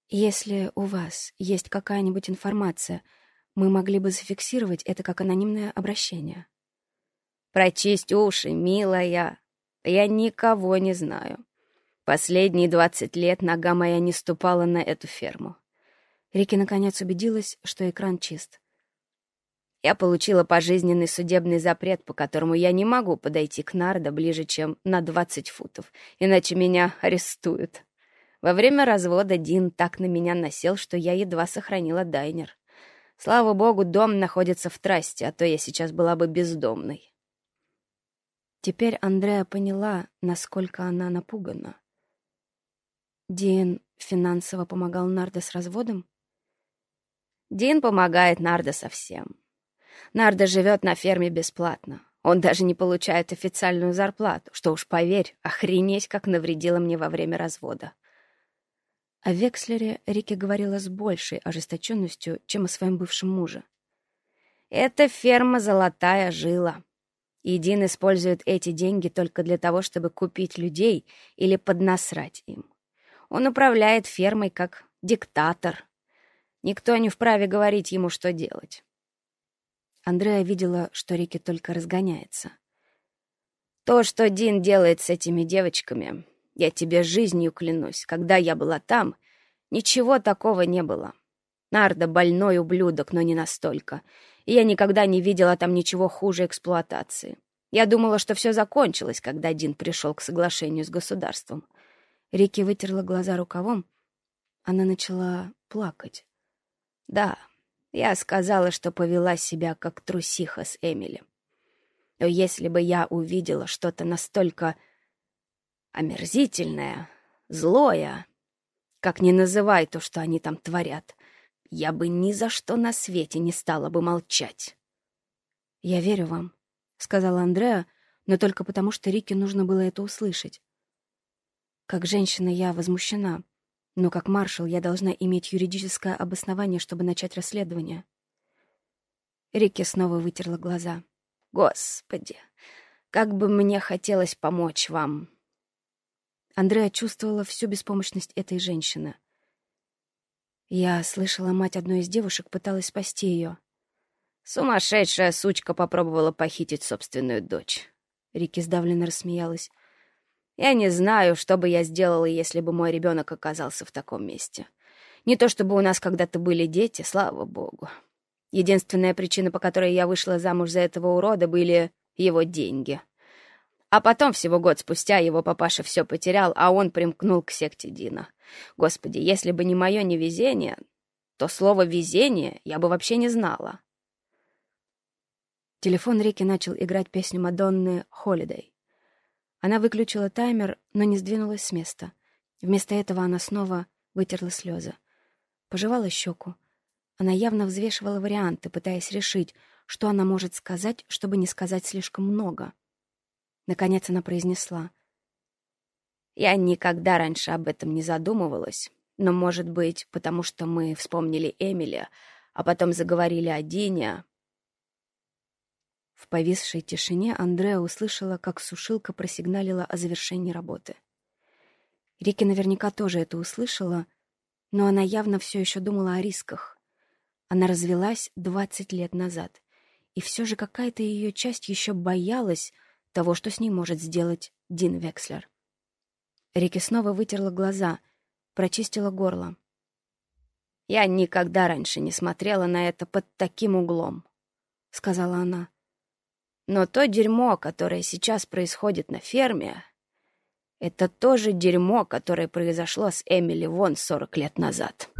Если у вас есть какая-нибудь информация, мы могли бы зафиксировать это как анонимное обращение. Прочисть уши, милая. Я никого не знаю. Последние двадцать лет нога моя не ступала на эту ферму. Рики наконец убедилась, что экран чист. Я получила пожизненный судебный запрет, по которому я не могу подойти к Нардо ближе, чем на двадцать футов, иначе меня арестуют. Во время развода Дин так на меня насел, что я едва сохранила дайнер. Слава богу, дом находится в трасте, а то я сейчас была бы бездомной. Теперь Андреа поняла, насколько она напугана. Дин финансово помогал Нарда с разводом? Дин помогает Нарда со всем. Нарда живет на ферме бесплатно. Он даже не получает официальную зарплату, что уж, поверь, охренеть, как навредило мне во время развода. О Векслере Рике говорила с большей ожесточенностью, чем о своем бывшем муже. «Эта ферма — золотая жила. И Дин использует эти деньги только для того, чтобы купить людей или поднасрать им. Он управляет фермой как диктатор. Никто не вправе говорить ему, что делать. Андреа видела, что Рики только разгоняется. То, что Дин делает с этими девочками, я тебе жизнью клянусь, когда я была там, ничего такого не было. Нарда больной ублюдок, но не настолько. И я никогда не видела там ничего хуже эксплуатации. Я думала, что все закончилось, когда Дин пришел к соглашению с государством. Рики вытерла глаза рукавом. Она начала плакать. Да, я сказала, что повела себя как трусиха с Эмили. Но если бы я увидела что-то настолько омерзительное, злое, как не называй то, что они там творят, я бы ни за что на свете не стала бы молчать. «Я верю вам», — сказала Андреа, но только потому, что Рике нужно было это услышать. Как женщина я возмущена, но как маршал я должна иметь юридическое обоснование, чтобы начать расследование. Рикки снова вытерла глаза. «Господи, как бы мне хотелось помочь вам!» Андреа чувствовала всю беспомощность этой женщины. Я слышала, мать одной из девушек пыталась спасти ее. «Сумасшедшая сучка попробовала похитить собственную дочь!» Рикки сдавленно рассмеялась. Я не знаю, что бы я сделала, если бы мой ребенок оказался в таком месте. Не то чтобы у нас когда-то были дети, слава богу. Единственная причина, по которой я вышла замуж за этого урода, были его деньги. А потом, всего год спустя, его папаша все потерял, а он примкнул к секте Дина. Господи, если бы не мое невезение, то слово «везение» я бы вообще не знала. Телефон Рики начал играть песню Мадонны «Холидей». Она выключила таймер, но не сдвинулась с места. Вместо этого она снова вытерла слезы. Пожевала щеку. Она явно взвешивала варианты, пытаясь решить, что она может сказать, чтобы не сказать слишком много. Наконец она произнесла. «Я никогда раньше об этом не задумывалась, но, может быть, потому что мы вспомнили Эмили, а потом заговорили о Дине, в повисшей тишине Андреа услышала, как сушилка просигналила о завершении работы. Рики наверняка тоже это услышала, но она явно все еще думала о рисках. Она развелась 20 лет назад, и все же какая-то ее часть еще боялась того, что с ней может сделать Дин Векслер. Рики снова вытерла глаза, прочистила горло.
«Я никогда раньше не смотрела на это под таким углом», — сказала она. «Но то дерьмо, которое сейчас происходит на ферме, это тоже дерьмо, которое произошло с Эмили Вон 40 лет назад».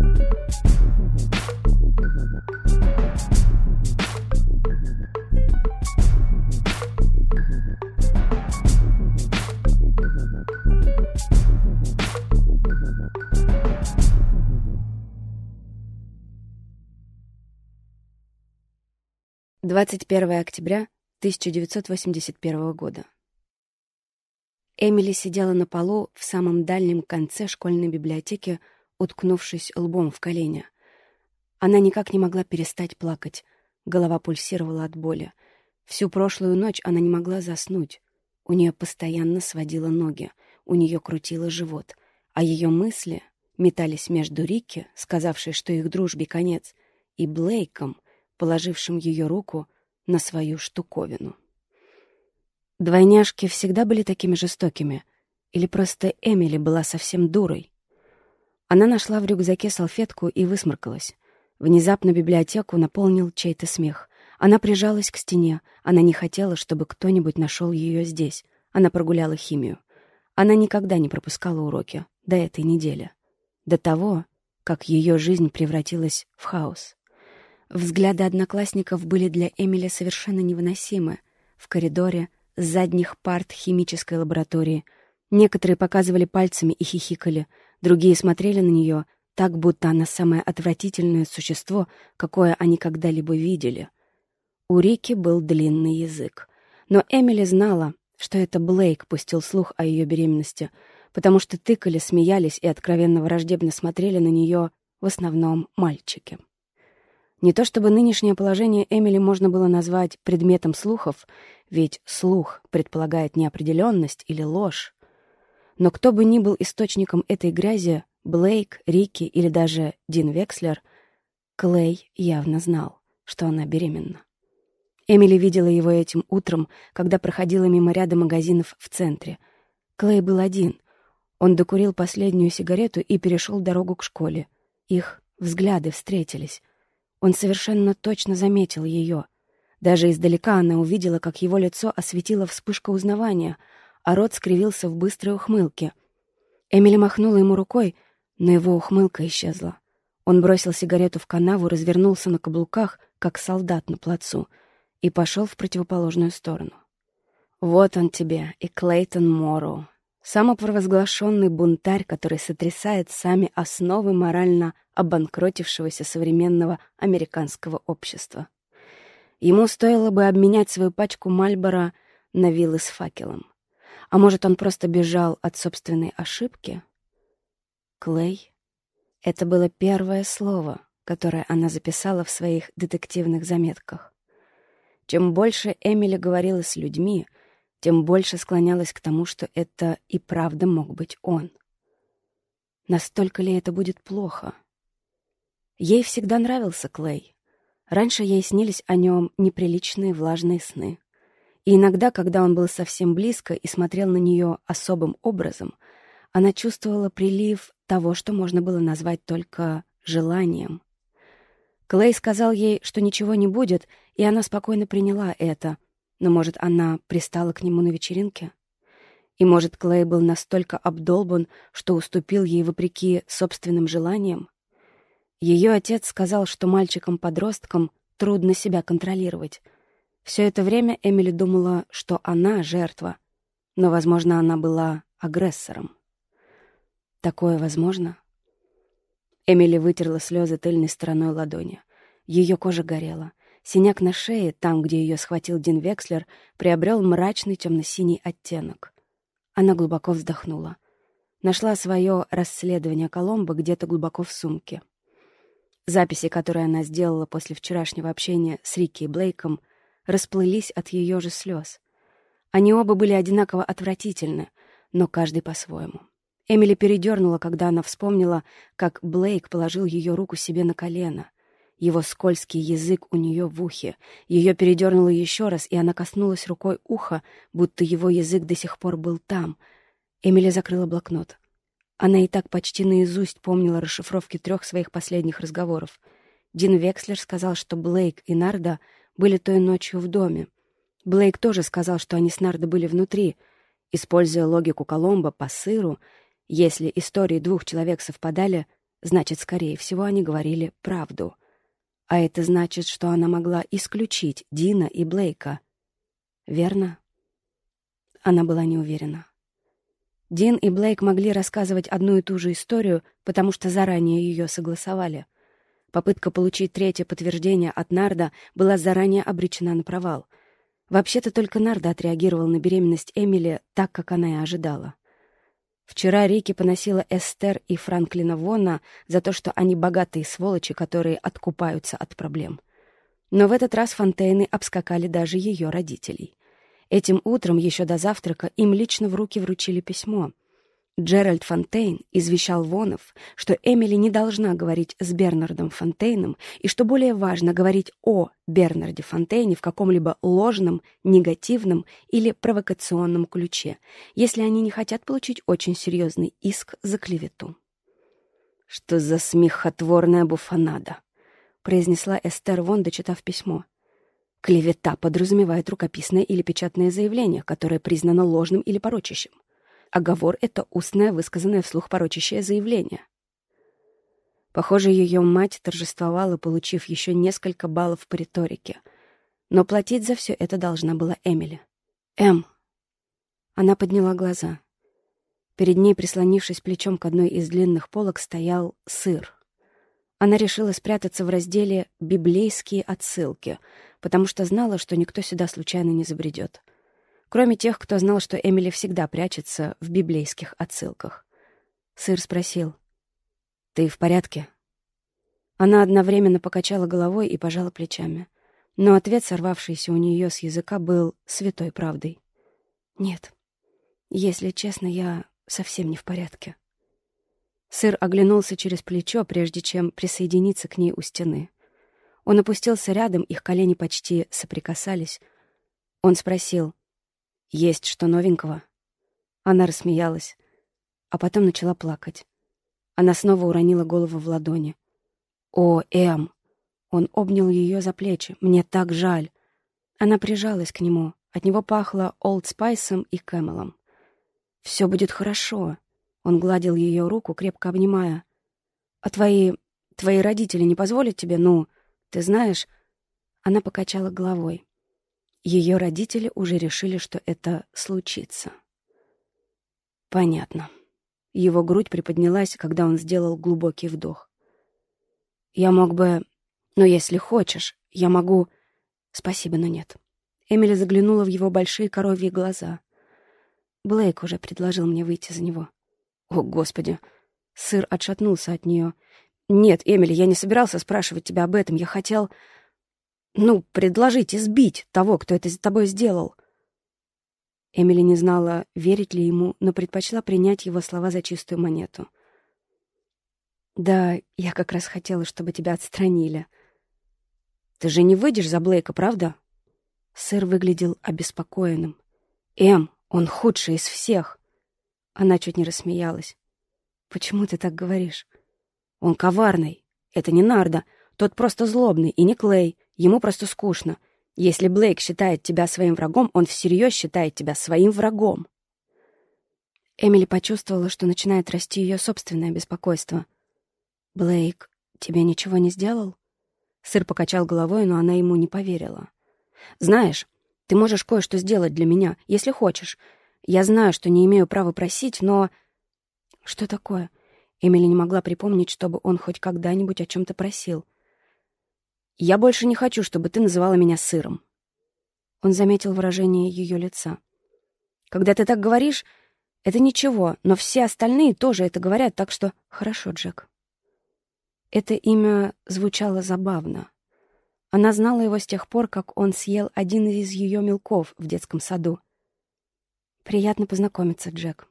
Двадцать первое октября 1981 года. Эмили сидела на полу в самом дальнем конце школьной библиотеки, уткнувшись лбом в колени. Она никак не могла перестать плакать. Голова пульсировала от боли. Всю прошлую ночь она не могла заснуть. У нее постоянно сводило ноги, у нее крутило живот, а ее мысли метались между Рикки, сказавшей, что их дружбе конец, и Блейком, положившим ее руку на свою штуковину. Двойняшки всегда были такими жестокими, или просто Эмили была совсем дурой. Она нашла в рюкзаке салфетку и высморкалась. Внезапно библиотеку наполнил чей-то смех. Она прижалась к стене. Она не хотела, чтобы кто-нибудь нашел ее здесь. Она прогуляла химию. Она никогда не пропускала уроки до этой недели. До того, как ее жизнь превратилась в хаос. Взгляды одноклассников были для Эмили совершенно невыносимы. В коридоре с задних парт химической лаборатории. Некоторые показывали пальцами и хихикали, другие смотрели на нее так, будто она самое отвратительное существо, какое они когда-либо видели. У Рики был длинный язык. Но Эмили знала, что это Блейк пустил слух о ее беременности, потому что тыкали, смеялись и откровенно враждебно смотрели на нее в основном мальчики. Не то чтобы нынешнее положение Эмили можно было назвать предметом слухов, ведь слух предполагает неопределенность или ложь. Но кто бы ни был источником этой грязи, Блейк, Рики или даже Дин Векслер, Клей явно знал, что она беременна. Эмили видела его этим утром, когда проходила мимо ряда магазинов в центре. Клей был один. Он докурил последнюю сигарету и перешел дорогу к школе. Их взгляды встретились. Он совершенно точно заметил ее — даже издалека она увидела, как его лицо осветила вспышка узнавания, а рот скривился в быстрой ухмылке. Эмили махнула ему рукой, но его ухмылка исчезла. Он бросил сигарету в канаву, развернулся на каблуках, как солдат на плацу, и пошел в противоположную сторону. «Вот он тебе, и Клейтон Морроу, самопровозглашенный бунтарь, который сотрясает сами основы морально обанкротившегося современного американского общества. Ему стоило бы обменять свою пачку Мальбора на вилы с факелом. А может, он просто бежал от собственной ошибки? Клей. Это было первое слово, которое она записала в своих детективных заметках. Чем больше Эмили говорила с людьми, тем больше склонялась к тому, что это и правда мог быть он. Настолько ли это будет плохо? Ей всегда нравился Клей. Раньше ей снились о нем неприличные влажные сны. И иногда, когда он был совсем близко и смотрел на нее особым образом, она чувствовала прилив того, что можно было назвать только желанием. Клей сказал ей, что ничего не будет, и она спокойно приняла это. Но, может, она пристала к нему на вечеринке? И, может, Клей был настолько обдолбан, что уступил ей вопреки собственным желаниям? Ее отец сказал, что мальчикам-подросткам трудно себя контролировать. Все это время Эмили думала, что она жертва, но, возможно, она была агрессором. Такое возможно? Эмили вытерла слезы тыльной стороной ладони. Ее кожа горела. Синяк на шее, там, где ее схватил Дин Векслер, приобрел мрачный темно-синий оттенок. Она глубоко вздохнула. Нашла свое расследование Коломбо где-то глубоко в сумке. Записи, которые она сделала после вчерашнего общения с Рикки и Блейком, расплылись от ее же слез. Они оба были одинаково отвратительны, но каждый по-своему. Эмили передернула, когда она вспомнила, как Блейк положил ее руку себе на колено. Его скользкий язык у нее в ухе. Ее передернуло еще раз, и она коснулась рукой уха, будто его язык до сих пор был там. Эмили закрыла блокнот. Она и так почти наизусть помнила расшифровки трех своих последних разговоров. Дин Векслер сказал, что Блейк и Нарда были той ночью в доме. Блейк тоже сказал, что они с Нардо были внутри. Используя логику Коломбо по сыру, если истории двух человек совпадали, значит, скорее всего, они говорили правду — а это значит, что она могла исключить Дина и Блейка. Верно? Она была не уверена. Дин и Блейк могли рассказывать одну и ту же историю, потому что заранее ее согласовали. Попытка получить третье подтверждение от Нарда была заранее обречена на провал. Вообще-то только Нарда отреагировал на беременность Эмили так, как она и ожидала. Вчера Рики поносила Эстер и Франклина Вона за то, что они богатые сволочи, которые откупаются от проблем. Но в этот раз Фонтейны обскакали даже ее родителей. Этим утром, еще до завтрака, им лично в руки вручили письмо — Джеральд Фонтейн извещал Вонов, что Эмили не должна говорить с Бернардом Фонтейном и, что более важно, говорить о Бернарде Фонтейне в каком-либо ложном, негативном или провокационном ключе, если они не хотят получить очень серьезный иск за клевету. «Что за смехотворная буфанада?» — произнесла Эстер Вон, дочитав письмо. «Клевета подразумевает рукописное или печатное заявление, которое признано ложным или порочащим. Оговор — это устное, высказанное вслух порочащее заявление. Похоже, ее мать торжествовала, получив еще несколько баллов по риторике. Но платить за все это должна была Эмили. «Эм!» Она подняла глаза. Перед ней, прислонившись плечом к одной из длинных полок, стоял сыр. Она решила спрятаться в разделе «Библейские отсылки», потому что знала, что никто сюда случайно не забредет кроме тех, кто знал, что Эмили всегда прячется в библейских отсылках. Сыр спросил, «Ты в порядке?» Она одновременно покачала головой и пожала плечами. Но ответ, сорвавшийся у нее с языка, был святой правдой. «Нет, если честно, я совсем не в порядке». Сыр оглянулся через плечо, прежде чем присоединиться к ней у стены. Он опустился рядом, их колени почти соприкасались. Он спросил, «Есть что новенького?» Она рассмеялась, а потом начала плакать. Она снова уронила голову в ладони. «О, Эм!» Он обнял ее за плечи. «Мне так жаль!» Она прижалась к нему. От него пахло олдспайсом и кэмелом. «Все будет хорошо!» Он гладил ее руку, крепко обнимая. «А твои... твои родители не позволят тебе, ну, ты знаешь...» Она покачала головой. Ее родители уже решили, что это случится. Понятно. Его грудь приподнялась, когда он сделал глубокий вдох. Я мог бы... Но если хочешь, я могу... Спасибо, но нет. Эмили заглянула в его большие коровьи глаза. Блейк уже предложил мне выйти за него. О, Господи! Сыр отшатнулся от нее. Нет, Эмили, я не собирался спрашивать тебя об этом. Я хотел... Ну, предложить избить того, кто это с тобой сделал. Эмили не знала, верить ли ему, но предпочла принять его слова за чистую монету. «Да, я как раз хотела, чтобы тебя отстранили». «Ты же не выйдешь за Блейка, правда?» Сэр выглядел обеспокоенным. «Эм, он худший из всех!» Она чуть не рассмеялась. «Почему ты так говоришь?» «Он коварный. Это не Нарда. Тот просто злобный, и не Клей. Ему просто скучно. Если Блейк считает тебя своим врагом, он всерьез считает тебя своим врагом. Эмили почувствовала, что начинает расти ее собственное беспокойство. «Блейк тебе ничего не сделал?» Сыр покачал головой, но она ему не поверила. «Знаешь, ты можешь кое-что сделать для меня, если хочешь. Я знаю, что не имею права просить, но...» «Что такое?» Эмили не могла припомнить, чтобы он хоть когда-нибудь о чем-то просил. «Я больше не хочу, чтобы ты называла меня сыром». Он заметил выражение ее лица. «Когда ты так говоришь, это ничего, но все остальные тоже это говорят, так что хорошо, Джек». Это имя звучало забавно. Она знала его с тех пор, как он съел один из ее мелков в детском саду. «Приятно познакомиться, Джек».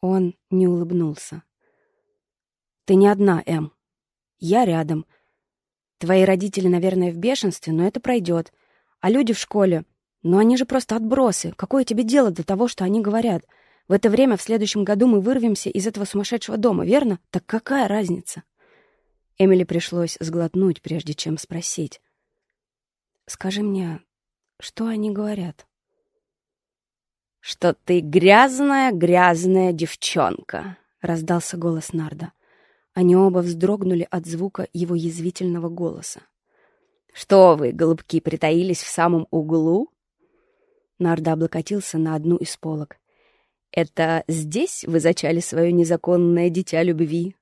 Он не улыбнулся. «Ты не одна, Эм. Я рядом. Твои родители, наверное, в бешенстве, но это пройдет. А люди в школе, ну они же просто отбросы. Какое тебе дело до того, что они говорят? В это время в следующем году мы вырвемся из этого сумасшедшего дома, верно? Так какая разница?» Эмили пришлось сглотнуть, прежде чем спросить. «Скажи мне, что они говорят?»
«Что ты грязная-грязная девчонка», — раздался голос Нарда.
Они оба вздрогнули от звука его язвительного голоса.
«Что вы, голубки, притаились в самом углу?»
Нарда облокотился на одну из полок.
«Это здесь вы зачали свое незаконное дитя любви?»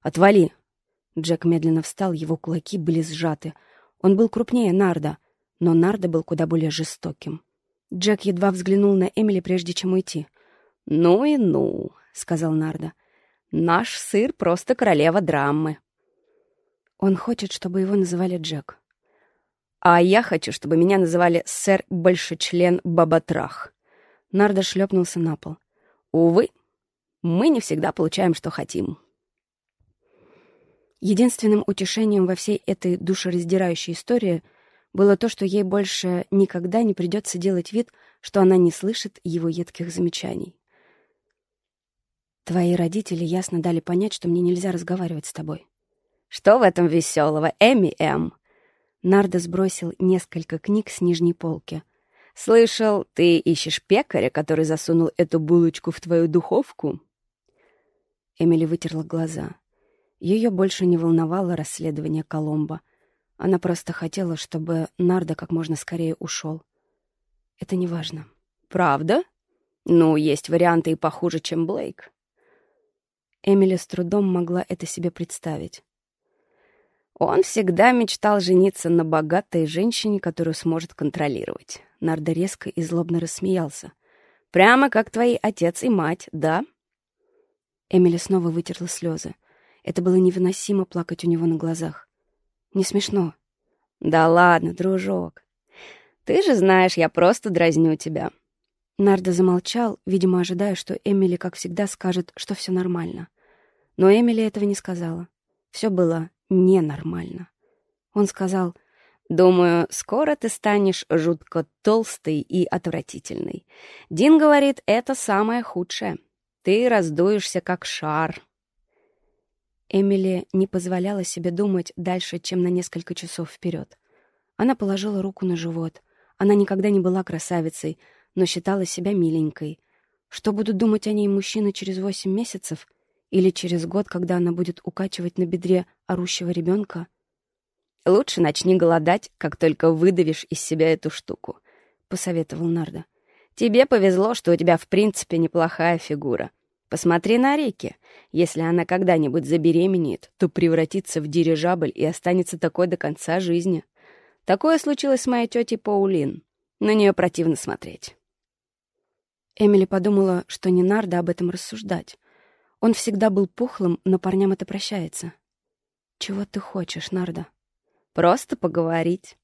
«Отвали!» Джек медленно встал, его кулаки были сжаты. Он был крупнее Нарда, но Нарда был куда более жестоким. Джек едва взглянул на Эмили, прежде чем уйти.
«Ну и ну», — сказал Нарда. Наш сыр просто королева драмы.
Он хочет, чтобы его называли Джек.
А я хочу, чтобы меня называли сэр Большечлен Бабатрах.
Нарда шлепнулся на пол.
Увы, мы не всегда получаем, что хотим.
Единственным утешением во всей этой душераздирающей истории было то, что ей больше никогда не придется делать вид, что она не слышит его едких замечаний. Твои родители ясно дали понять, что мне нельзя разговаривать с тобой.
Что в этом веселого, Эми М?
Нарда сбросил несколько книг с нижней полки.
Слышал, ты ищешь пекаря, который засунул эту булочку в твою духовку?
Эмили вытерла глаза. Ее больше не волновало расследование Коломбо. Она просто хотела, чтобы Нарда как можно скорее ушел. Это не важно.
Правда? Ну, есть варианты и похуже, чем Блейк.
Эмили с трудом могла это себе представить.
Он всегда мечтал жениться на богатой женщине, которую сможет контролировать.
Нарда резко и злобно рассмеялся.
«Прямо как твои отец и мать, да?»
Эмили снова вытерла слезы. Это было невыносимо плакать у него на глазах. Не смешно.
«Да ладно, дружок. Ты же знаешь, я просто дразню тебя.
Нарда замолчал, видимо, ожидая, что Эмили, как всегда, скажет, что все нормально. Но Эмили этого не сказала. Все было ненормально. Он сказал,
«Думаю, скоро ты станешь жутко толстой и отвратительной. Дин говорит, это самое худшее. Ты раздуешься, как шар».
Эмили не позволяла себе думать дальше, чем на несколько часов вперед. Она положила руку на живот. Она никогда не была красавицей, но считала себя миленькой. Что будут думать о ней мужчины через восемь месяцев или через год, когда она будет укачивать на бедре орущего ребенка?
«Лучше начни голодать, как только выдавишь из себя эту штуку», — посоветовал Нарда. «Тебе повезло, что у тебя в принципе неплохая фигура. Посмотри на Рики. Если она когда-нибудь забеременеет, то превратится в дирижабль и останется такой до конца жизни. Такое случилось с моей тетей Паулин. На нее противно смотреть».
Эмили подумала, что не Нарда об этом рассуждать. Он всегда был пухлым, но парням это прощается. «Чего ты хочешь, Нарда?»
«Просто поговорить».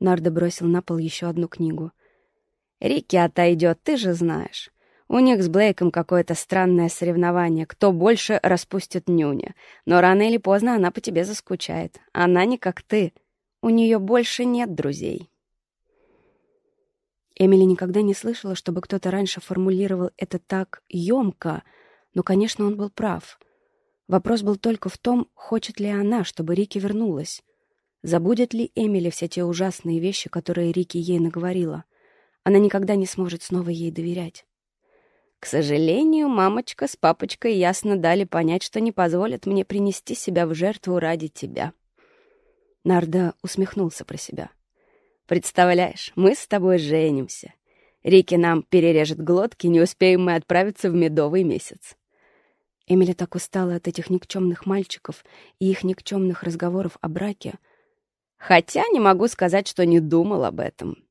Нарда бросил на пол еще одну книгу.
«Рикки отойдет, ты же знаешь. У них с Блейком какое-то странное соревнование, кто больше распустит нюня. Но рано или поздно она по тебе заскучает. Она не как ты. У нее больше нет друзей».
Эмили никогда не слышала, чтобы кто-то раньше формулировал это так ёмко, но, конечно, он был прав. Вопрос был только в том, хочет ли она, чтобы Рики вернулась. Забудет ли Эмили все те ужасные вещи, которые Рики ей наговорила? Она никогда не сможет снова ей доверять.
К сожалению, мамочка с папочкой ясно дали понять, что не позволят мне принести себя в жертву ради тебя.
Нарда усмехнулся про себя.
Представляешь, мы с тобой женимся. Рики нам перережет глотки, не успеем мы отправиться в медовый месяц.
Эмили так устала от этих никчемных мальчиков и их никчемных разговоров о браке.
Хотя не могу сказать, что не думал об этом.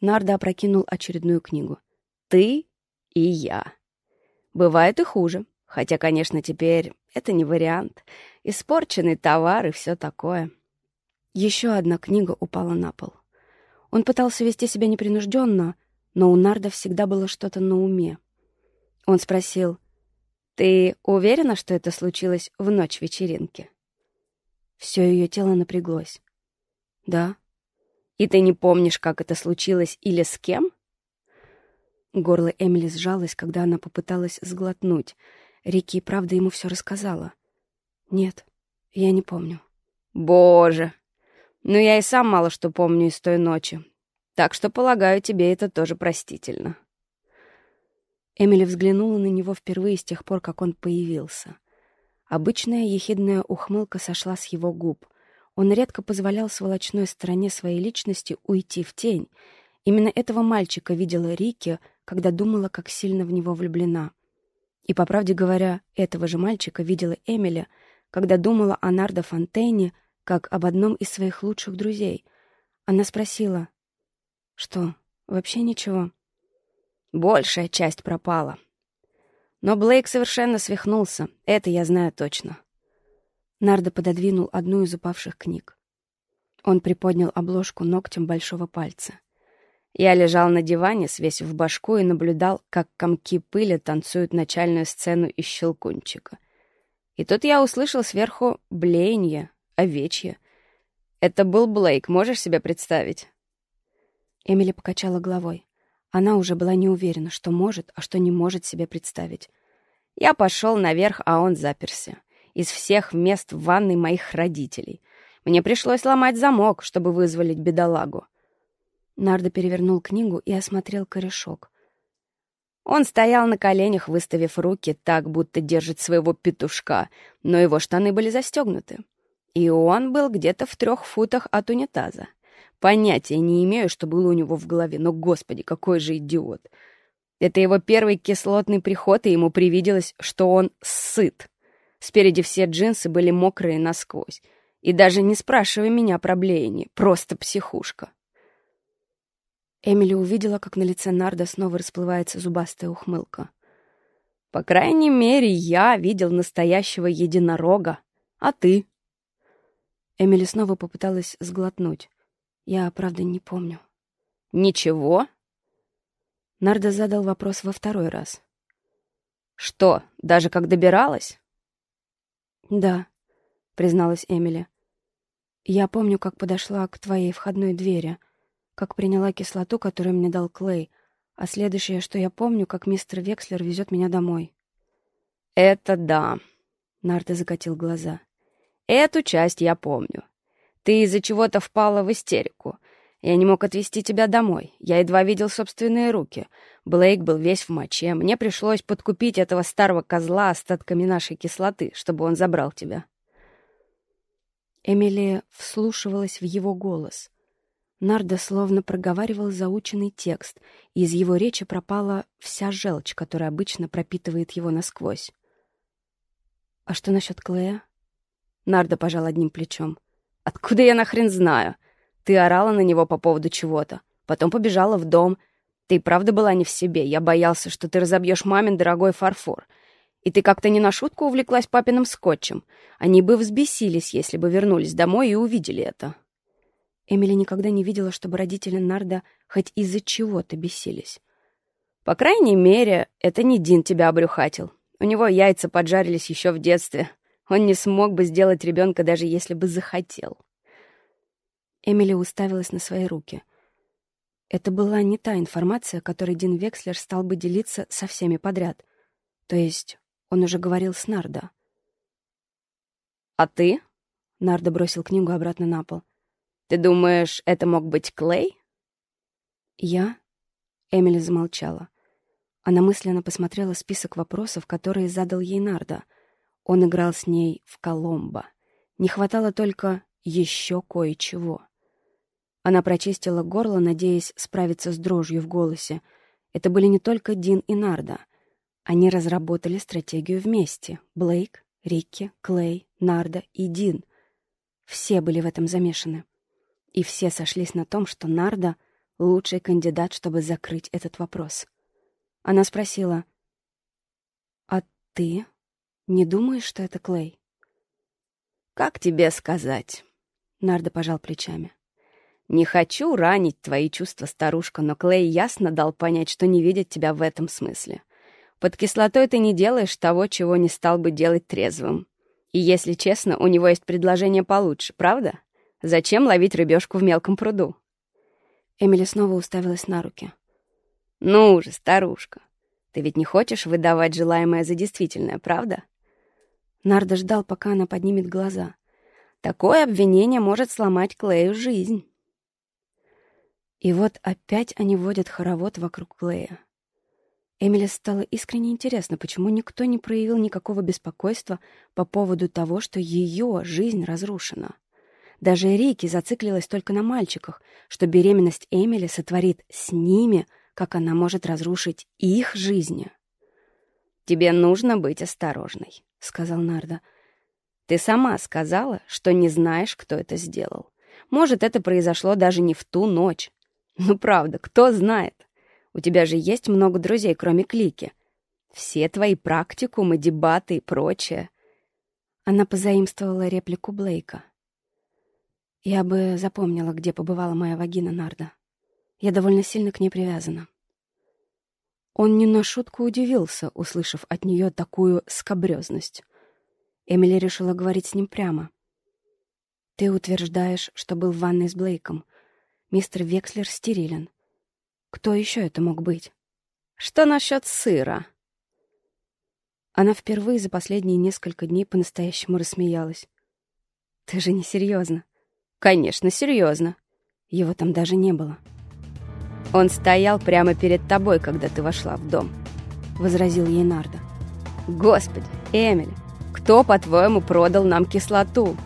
Нарда опрокинул очередную книгу.
«Ты и я. Бывает и хуже. Хотя, конечно, теперь это не вариант. Испорченный товар и все такое».
Еще одна книга упала на пол. Он пытался вести себя непринужденно, но у Нарда всегда было что-то на уме. Он спросил,
Ты уверена, что это случилось в ночь вечеринки?
Все ее тело напряглось. Да.
И ты не помнишь, как это случилось или с кем?
Горло Эмили сжалось, когда она попыталась сглотнуть. Рики и правда ему все рассказала. Нет, я не помню.
Боже! Ну, я и сам мало что помню из той ночи. Так что, полагаю, тебе это тоже простительно.
Эмили взглянула на него впервые с тех пор, как он появился. Обычная ехидная ухмылка сошла с его губ. Он редко позволял сволочной стороне своей личности уйти в тень. Именно этого мальчика видела Рики, когда думала, как сильно в него влюблена. И, по правде говоря, этого же мальчика видела Эмили, когда думала о Нардо Фонтейне как об одном из своих лучших друзей. Она спросила, «Что, вообще ничего?»
Большая часть пропала. Но Блейк совершенно свихнулся, это я знаю точно.
Нардо пододвинул одну из упавших книг. Он приподнял обложку ногтем большого пальца.
Я лежал на диване, свесив башку, и наблюдал, как комки пыли танцуют начальную сцену из щелкунчика. И тут я услышал сверху блеяние, овечье. Это был Блейк, можешь себе представить?
Эмили покачала головой. Она уже была не уверена, что может, а что не может себе представить.
Я пошел наверх, а он заперся. Из всех мест в ванной моих родителей. Мне пришлось ломать замок, чтобы вызволить бедолагу.
Нардо перевернул книгу и осмотрел корешок.
Он стоял на коленях, выставив руки так, будто держит своего петушка, но его штаны были застегнуты. И он был где-то в трех футах от унитаза. Понятия не имею, что было у него в голове, но, господи, какой же идиот. Это его первый кислотный приход, и ему привиделось, что он сыт. Спереди все джинсы были мокрые насквозь. И даже не спрашивай меня про блеяние, просто психушка.
Эмили увидела, как на лице Нарда снова расплывается зубастая ухмылка.
«По крайней мере, я видел настоящего единорога. А ты?»
Эмили снова попыталась сглотнуть. Я, правда, не помню.
Ничего?
Нарда задал вопрос во второй раз.
Что, даже как добиралась?
Да, призналась Эмили. Я помню, как подошла к твоей входной двери, как приняла кислоту, которую мне дал Клей, а следующее, что я помню, как мистер Векслер везет меня домой.
Это да.
Нарда закатил глаза.
Эту часть я помню. Ты из-за чего-то впала в истерику. Я не мог отвезти тебя домой. Я едва видел собственные руки. Блейк был весь в моче. Мне пришлось подкупить этого старого козла остатками нашей кислоты, чтобы он забрал тебя.
Эмили вслушивалась в его голос. Нарда словно проговаривал заученный текст, и из его речи пропала вся желчь, которая обычно пропитывает его насквозь. «А что насчет Клея?»
Нарда пожал одним плечом. Откуда я нахрен знаю? Ты орала на него по поводу чего-то. Потом побежала в дом. Ты правда была не в себе. Я боялся, что ты разобьешь мамин дорогой фарфор. И ты как-то не на шутку увлеклась папиным скотчем. Они бы взбесились, если бы вернулись домой и увидели это.
Эмили никогда не видела, чтобы родители Нарда хоть из-за чего-то бесились.
По крайней мере, это не Дин тебя обрюхатил. У него яйца поджарились еще в детстве. Он не смог бы сделать ребенка, даже если бы захотел.
Эмили уставилась на свои руки. Это была не та информация, которой Дин Векслер стал бы делиться со всеми подряд. То есть он уже говорил с Нардо.
«А ты?»
— Нардо бросил книгу обратно на пол.
«Ты думаешь, это мог быть Клей?»
«Я?» — Эмили замолчала. Она мысленно посмотрела список вопросов, которые задал ей Нардо — он играл с ней в Коломбо. Не хватало только еще кое-чего. Она прочистила горло, надеясь справиться с дрожью в голосе. Это были не только Дин и Нарда. Они разработали стратегию вместе. Блейк, Рикки, Клей, Нарда и Дин. Все были в этом замешаны. И все сошлись на том, что Нарда — лучший кандидат, чтобы закрыть этот вопрос. Она спросила, «А ты не думаешь, что это Клей?
Как тебе сказать?
Нардо пожал плечами.
Не хочу ранить твои чувства, старушка, но Клей ясно дал понять, что не видит тебя в этом смысле. Под кислотой ты не делаешь того, чего не стал бы делать трезвым. И если честно, у него есть предложение получше, правда? Зачем ловить рыбешку в мелком пруду?
Эмили снова уставилась на руки.
Ну же, старушка, ты ведь не хочешь выдавать желаемое за действительное, правда?
Нарда ждал, пока она поднимет глаза.
Такое обвинение может сломать Клею жизнь.
И вот опять они водят хоровод вокруг Клея. Эмили стало искренне интересно, почему никто не проявил никакого беспокойства по поводу того, что ее жизнь разрушена. Даже Рики зациклилась только на мальчиках, что беременность Эмили сотворит с ними, как она может разрушить их жизни.
«Тебе нужно быть осторожной», — сказал Нарда. «Ты сама сказала, что не знаешь, кто это сделал. Может, это произошло даже не в ту ночь. Ну, правда, кто знает? У тебя же есть много друзей, кроме Клики. Все твои практикумы, дебаты и прочее».
Она позаимствовала реплику Блейка. Я бы запомнила, где побывала моя вагина Нарда. Я довольно сильно к ней привязана. Он не на шутку удивился, услышав от нее такую скобрезность. Эмили решила говорить с ним прямо. «Ты утверждаешь, что был в ванной с Блейком. Мистер Векслер стерилен. Кто еще это мог быть?»
«Что насчет сыра?»
Она впервые за последние несколько дней по-настоящему рассмеялась. «Ты же не серьезно?»
«Конечно, серьезно.
Его там даже не было».
«Он стоял прямо перед тобой, когда ты вошла в дом», — возразил ей Нарда. «Господи, Эмили, кто, по-твоему, продал нам кислоту?»